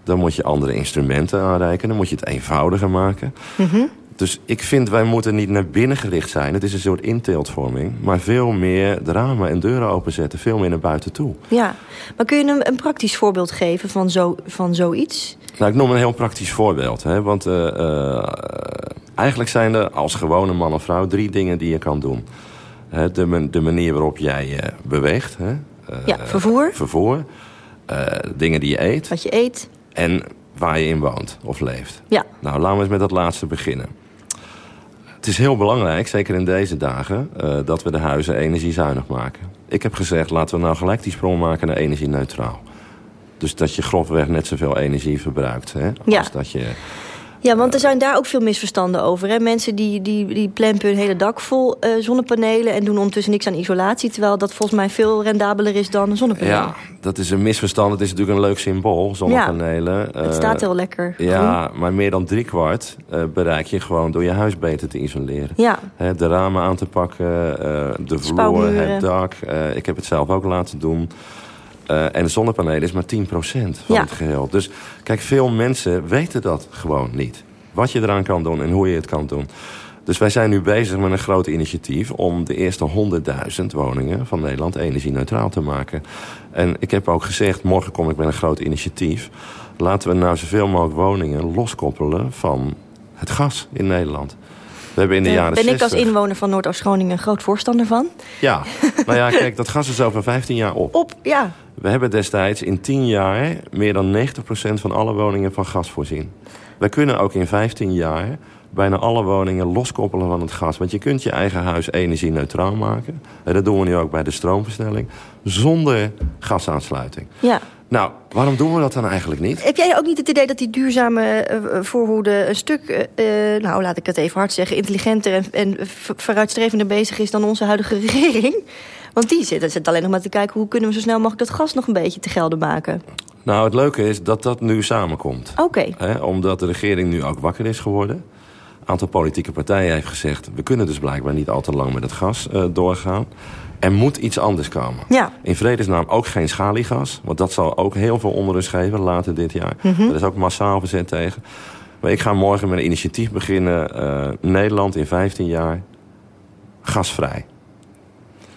Dan moet je andere instrumenten aanreiken. Dan moet je het eenvoudiger maken.
Mm -hmm.
Dus ik vind, wij moeten niet naar binnen gericht zijn. Het is een soort inteeltvorming. Maar veel meer de ramen en deuren openzetten. Veel meer naar buiten toe.
Ja, maar kun je een, een praktisch voorbeeld geven van, zo, van zoiets?
Nou, ik noem een heel praktisch voorbeeld. Hè? Want uh, uh, eigenlijk zijn er als gewone man of vrouw drie dingen die je kan doen. De, de manier waarop jij uh, beweegt. Hè?
ja, vervoer.
Vervoer. dingen die je eet.
Wat je eet.
En waar je in woont of leeft.
Ja.
Nou, laten we eens met dat laatste beginnen. Het is heel belangrijk, zeker in deze dagen, uh, dat we de huizen energiezuinig maken. Ik heb gezegd, laten we nou gelijk die sprong maken naar energie-neutraal. Dus dat je grofweg net zoveel energie verbruikt. Hè,
ja.
Als dat je...
Ja, want er zijn daar ook veel misverstanden over. Hè? Mensen die, die, die plempen hun hele dak vol uh, zonnepanelen... en doen ondertussen niks aan isolatie... terwijl dat volgens mij veel rendabeler is dan een zonnepaneel.
Ja, dat is een misverstand. Het is natuurlijk een leuk symbool, zonnepanelen.
Ja, het uh, staat heel lekker.
Ja, groen. maar meer dan driekwart uh, bereik je gewoon... door je huis beter te isoleren.
Ja.
Hè, de ramen aan te pakken, de vloer, het dak. ik heb het zelf ook laten doen... Uh, en de zonnepanelen is maar 10% van
ja.
het geheel. Dus kijk, veel mensen weten dat gewoon niet. Wat je eraan kan doen en hoe je het kan doen. Dus wij zijn nu bezig met een groot initiatief... om de eerste 100.000 woningen van Nederland energie-neutraal te maken. En ik heb ook gezegd, morgen kom ik met een groot initiatief... laten we nou zoveel mogelijk woningen loskoppelen van het gas in Nederland. We hebben in de
Daar
jaren
ben
60...
ik als inwoner van Noordoost-Groningen een groot voorstander van.
Ja, nou ja, kijk, dat gas is over 15 jaar op.
Op, ja.
We hebben destijds in 10 jaar meer dan 90% van alle woningen van gas voorzien. Wij kunnen ook in 15 jaar bijna alle woningen loskoppelen van het gas. Want je kunt je eigen huis energie-neutraal maken. En dat doen we nu ook bij de stroomversnelling. Zonder gasaansluiting.
Ja.
Nou, waarom doen we dat dan eigenlijk niet?
Heb jij ook niet het idee dat die duurzame eh, voorhoede een stuk, eh, eh, nou laat ik het even hard zeggen, intelligenter en, en vooruitstrevender bezig is dan onze huidige regering? Want die zit, zit alleen nog maar te kijken hoe kunnen we zo snel mogelijk dat gas nog een beetje te gelden maken.
Nou, het leuke is dat dat nu samenkomt.
Oké.
Omdat de regering nu ook wakker is geworden. Een aantal politieke partijen heeft gezegd... we kunnen dus blijkbaar niet al te lang met het gas eh, doorgaan. Er moet iets anders komen.
Ja.
In vredesnaam ook geen schaliegas. Want dat zal ook heel veel onrust geven later dit jaar.
Mhm.
Er is ook massaal verzet tegen. Maar ik ga morgen met een initiatief beginnen. eh, Nederland in 15 jaar gasvrij.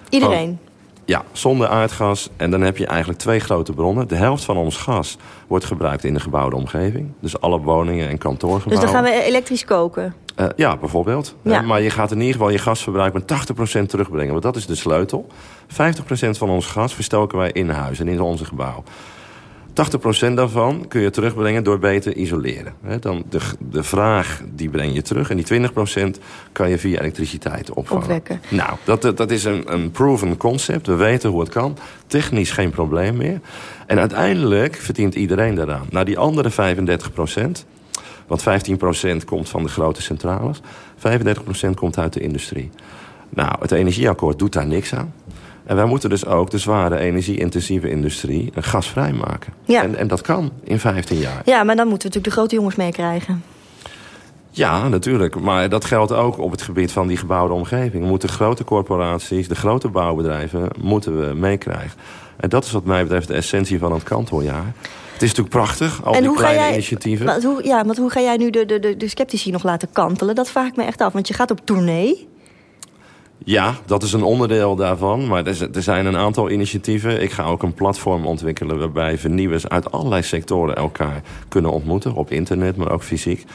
Iedereen.
Ja, zonder aardgas. En dan heb je eigenlijk twee grote bronnen. De helft van ons gas wordt gebruikt in de gebouwde omgeving. Dus alle woningen en
Dus
kantoorgebouwen.
dan gaan we elektrisch koken.
Eh, ja, bijvoorbeeld.
Ja.
Eh, maar je gaat in ieder geval je gasverbruik met 80% terugbrengen. Want dat is de sleutel. 50% van ons gas verstoken wij in huis en in onze gebouw. 80% daarvan kun je terugbrengen door beter isoleren. Dan de, de vraag die breng je terug. En die 20% kan je via elektriciteit opvangen.
Opwekken.
Nou, dat, dat is een, een proven concept. We weten hoe het kan. Technisch geen probleem meer. En uiteindelijk verdient iedereen daaraan. Nou, die andere 35%... Want 15% komt van de grote centrales. 35% komt uit de industrie. Nou, het energieakkoord doet daar niks aan. En wij moeten dus ook de zware energie-intensieve industrie eh, gasvrij maken.
Ja.
En, en dat kan in 15 jaar.
Ja, maar dan moeten we natuurlijk de grote jongens meekrijgen.
Ja, natuurlijk. Maar dat geldt ook op het gebied van die gebouwde omgeving. We moeten grote corporaties, de grote bouwbedrijven, moeten we meekrijgen. En dat is wat mij betreft de essentie van het kantoorjaar. Het is natuurlijk prachtig, al die kleine initiatieven.
Maar hoe, ja, want hoe ga jij nu de, de, de, de sceptici nog laten kantelen? Dat vraag ik me echt af. Want je gaat op tournee.
Ja, dat is een onderdeel daarvan. Maar er zijn een aantal initiatieven. Ik ga ook een platform ontwikkelen... waarbij vernieuwers uit allerlei sectoren elkaar kunnen ontmoeten. Op internet, maar ook fysiek.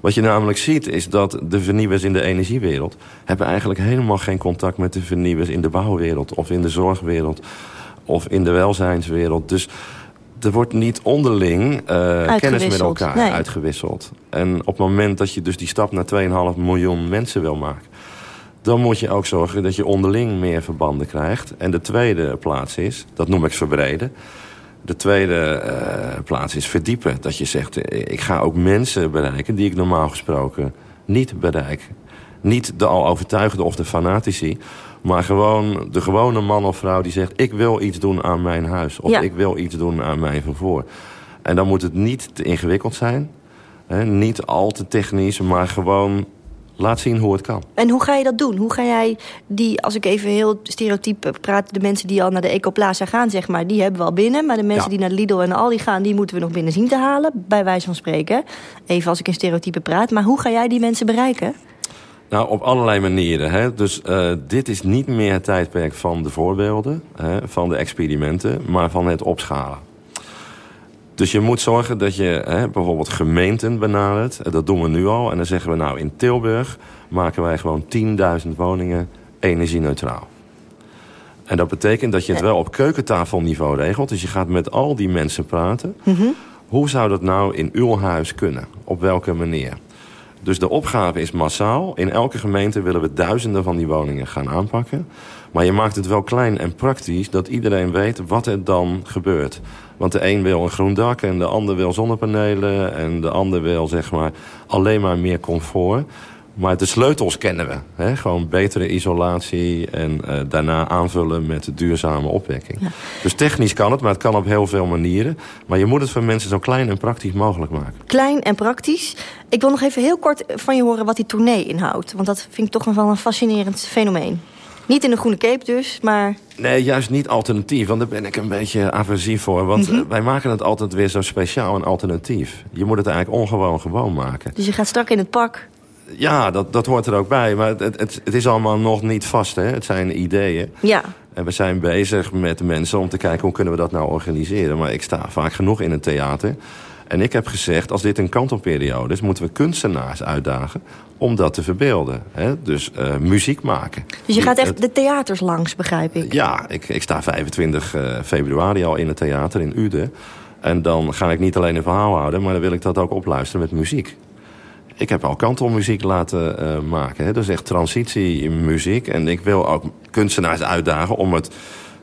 Wat je namelijk ziet is dat de vernieuwers in de energiewereld... hebben eigenlijk helemaal geen contact met de vernieuwers in de bouwwereld... of in de zorgwereld of in de welzijnswereld. Dus er wordt niet onderling eh, kennis met elkaar
nee.
uitgewisseld. En op het moment dat je dus die stap naar 2,5 miljoen mensen wil maken dan moet je ook zorgen dat je onderling meer verbanden krijgt. En de tweede plaats is, dat noem ik verbreden... de tweede eh, plaats is verdiepen. Dat je zegt, eh, ik ga ook mensen bereiken... die ik normaal gesproken niet bereik. Niet de al overtuigde of de fanatici... maar gewoon de gewone man of vrouw die zegt... ik wil iets doen aan mijn huis. Of
Ja.
ik wil iets doen aan mijn vervoer. En dan moet het niet te ingewikkeld zijn. Hè, niet al te technisch, maar gewoon... laat zien hoe het kan.
En hoe ga je dat doen? Hoe ga jij die, als ik even heel stereotyp praat... de mensen die al naar de Ecoplaza gaan, zeg maar... die hebben we al binnen. Maar de mensen
Ja.
die naar Lidl en Aldi gaan... die moeten we nog binnen zien te halen, bij wijze van spreken. Even als ik in stereotypen praat. Maar hoe ga jij die mensen bereiken?
Nou, op allerlei manieren. Hè. Dus eh, dit is niet meer het tijdperk van de voorbeelden, hè, van de experimenten, maar van het opschalen. Dus je moet zorgen dat je hè, bijvoorbeeld gemeenten benadert. Eh, Dat doen we nu al. En dan zeggen we nou, in Tilburg maken wij gewoon 10.000 woningen energie-neutraal. En dat betekent dat je het wel op keukentafelniveau regelt. Dus je gaat met al die mensen praten. Hoe zou dat nou in uw huis kunnen? Op welke manier? Dus de opgave is massaal. In elke gemeente willen we duizenden van die woningen gaan aanpakken. Maar je maakt het wel klein en praktisch... dat iedereen weet wat er dan gebeurt. Want de een wil een groen dak en de ander wil zonnepanelen... en de ander wil zeg maar alleen maar meer comfort. Maar de sleutels kennen we. Hè? Gewoon betere isolatie en eh, daarna aanvullen met duurzame opwekking. Dus technisch kan het, maar het kan op heel veel manieren. Maar je moet het voor mensen zo klein en praktisch mogelijk maken.
Klein en praktisch. Ik wil nog even heel kort van je horen wat die tournee inhoudt. Want dat vind ik toch nog wel een fascinerend fenomeen. Niet in de groene cape dus, maar...
Nee, juist niet alternatief, want daar ben ik een beetje aversief voor. Want
Mhm.
eh, wij maken het altijd weer zo speciaal en alternatief. Je moet het eigenlijk ongewoon gewoon maken.
Dus je gaat strak in het pak.
Ja, dat, dat hoort er ook bij. Maar het, het, het is allemaal nog niet vast. Hè? Het zijn ideeën.
Ja.
En we zijn bezig met mensen om te kijken hoe kunnen we dat nou organiseren. Maar ik sta vaak genoeg in een theater. En ik heb gezegd, als dit een kantelperiode is... moeten we kunstenaars uitdagen om dat te verbeelden. Hè? Dus uh, muziek maken.
Dus je gaat echt de theaters langs, begrijp ik?
Ja, ik, ik sta 25 uh, februari al in het theater in Uden. En dan ga ik niet alleen een verhaal houden... maar dan wil ik dat ook opluisteren met muziek. Ik heb al kantelmuziek laten uh, maken. Hè? Dat is echt transitiemuziek. En ik wil ook kunstenaars uitdagen om het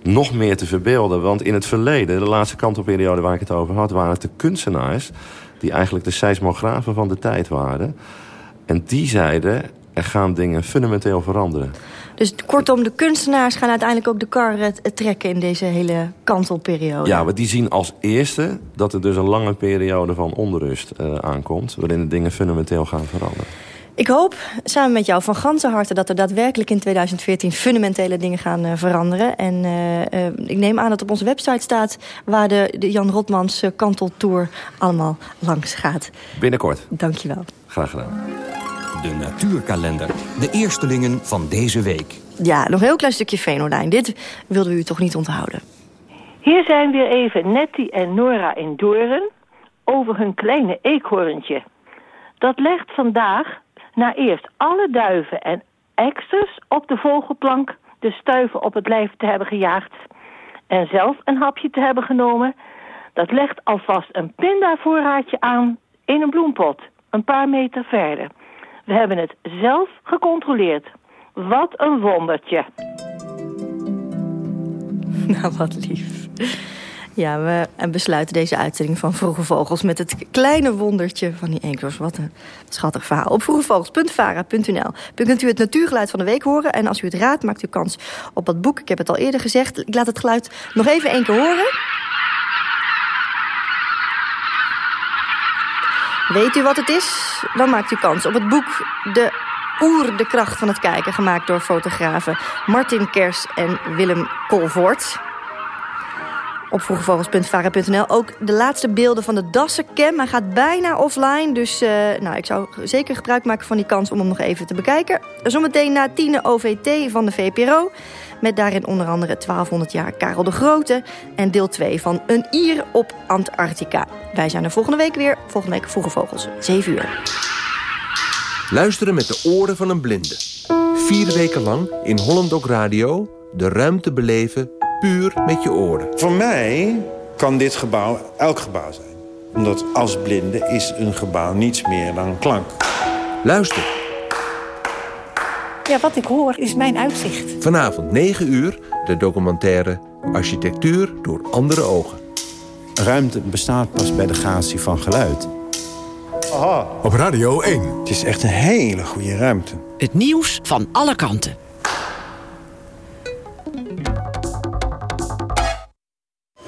nog meer te verbeelden. Want in het verleden, de laatste kantelperiode waar ik het over had... waren het de kunstenaars die eigenlijk de seismografen van de tijd waren. En die zeiden, er gaan dingen fundamenteel veranderen.
Dus kortom, de kunstenaars gaan uiteindelijk ook de kar trekken... in deze hele kantelperiode.
Ja, want die zien als eerste dat er dus een lange periode van onrust uh, aankomt... waarin de dingen fundamenteel gaan veranderen.
Ik hoop samen met jou van ganse harte dat er daadwerkelijk in 2014 fundamentele dingen gaan uh, veranderen. En uh, uh, ik neem aan dat op onze website staat waar de, de Jan Rotmans kanteltour allemaal langs gaat.
Binnenkort.
Dankjewel.
Graag gedaan.
De natuurkalender. De eerstelingen van deze week.
Ja, nog een heel klein stukje Venolijn. Dit wilden we u toch niet onthouden.
Hier zijn weer even Nettie en Nora in Doorn over hun kleine eekhoorntje. Dat legt vandaag na eerst alle duiven en eksters op de vogelplank de stuiven op het lijf te hebben gejaagd en zelf een hapje te hebben genomen, dat legt alvast een pindavoorraadje aan in een bloempot, een paar meter verder. We hebben het zelf gecontroleerd. Wat een wondertje.
Nou, wat lief. Ja, we besluiten deze uitzending van Vroege Vogels... met het kleine wondertje van die eekhoorns. Wat een schattig verhaal. Op vroegevogels.vara.nl kunt u het natuurgeluid van de week horen. En als u het raadt, maakt u kans op dat boek. Ik heb het al eerder gezegd. Ik laat het geluid nog even één keer horen. Weet u wat het is? Dan maakt u kans op het boek De Oer, de kracht van het kijken... gemaakt door fotografen Martin Kers en Willem Kolvoort op vroegevogels.vara.nl. Ook de laatste beelden van de Dassencam. Hij gaat bijna offline, dus uh, nou, ik zou zeker gebruik maken van die kans om hem nog even te bekijken. Zometeen na tiende OVT van de VPRO. Met daarin onder andere 1200 jaar Karel de Grote. En deel 2 van Een Ier op Antarctica. Wij zijn er volgende week weer. Volgende week Vroege Vogels, 7 uur.
Luisteren met de oren van een blinde. Vier weken lang in Holland ook Radio de ruimte beleven puur met je oren.
Voor mij kan dit gebouw elk gebouw zijn. Omdat als blinde is een gebouw niets meer dan klank.
Luister.
Ja, wat ik hoor is mijn uitzicht.
Vanavond 9 uur de documentaire Architectuur door andere ogen.
Ruimte bestaat pas bij de gratie van geluid.
Aha. Op Radio 1.
Het is echt een hele goede ruimte.
Het nieuws van alle kanten.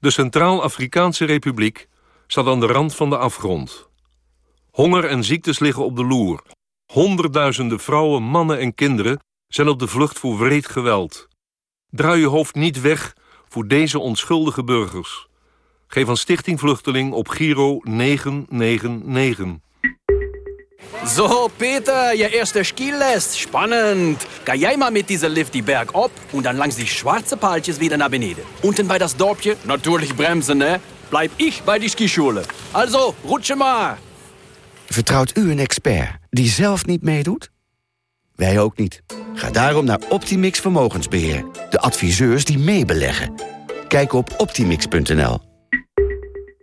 De Centraal-Afrikaanse Republiek staat aan de rand van de afgrond. Honger en ziektes liggen op de loer. Honderdduizenden vrouwen, mannen en kinderen zijn op de vlucht voor wreed geweld. Draai je hoofd niet weg voor deze onschuldige burgers. Geef aan Stichting Vluchteling op Giro 999.
So, Peter, je erste Skilest. Spannend. Ga jij mal mit dieser Lift die Berg op und dann langs die schwarze Paaltjes wieder nach beneden. Unten bei das Dorpje, natürlich bremsen, ne?
bleib ich bei die Skischule. Also, rutsche maar.
Vertrouwt u een expert die zelf niet meedoet? Wij ook niet. Ga daarom naar Optimix Vermogensbeheer. De adviseurs die meebeleggen. Kijk op optimix.nl.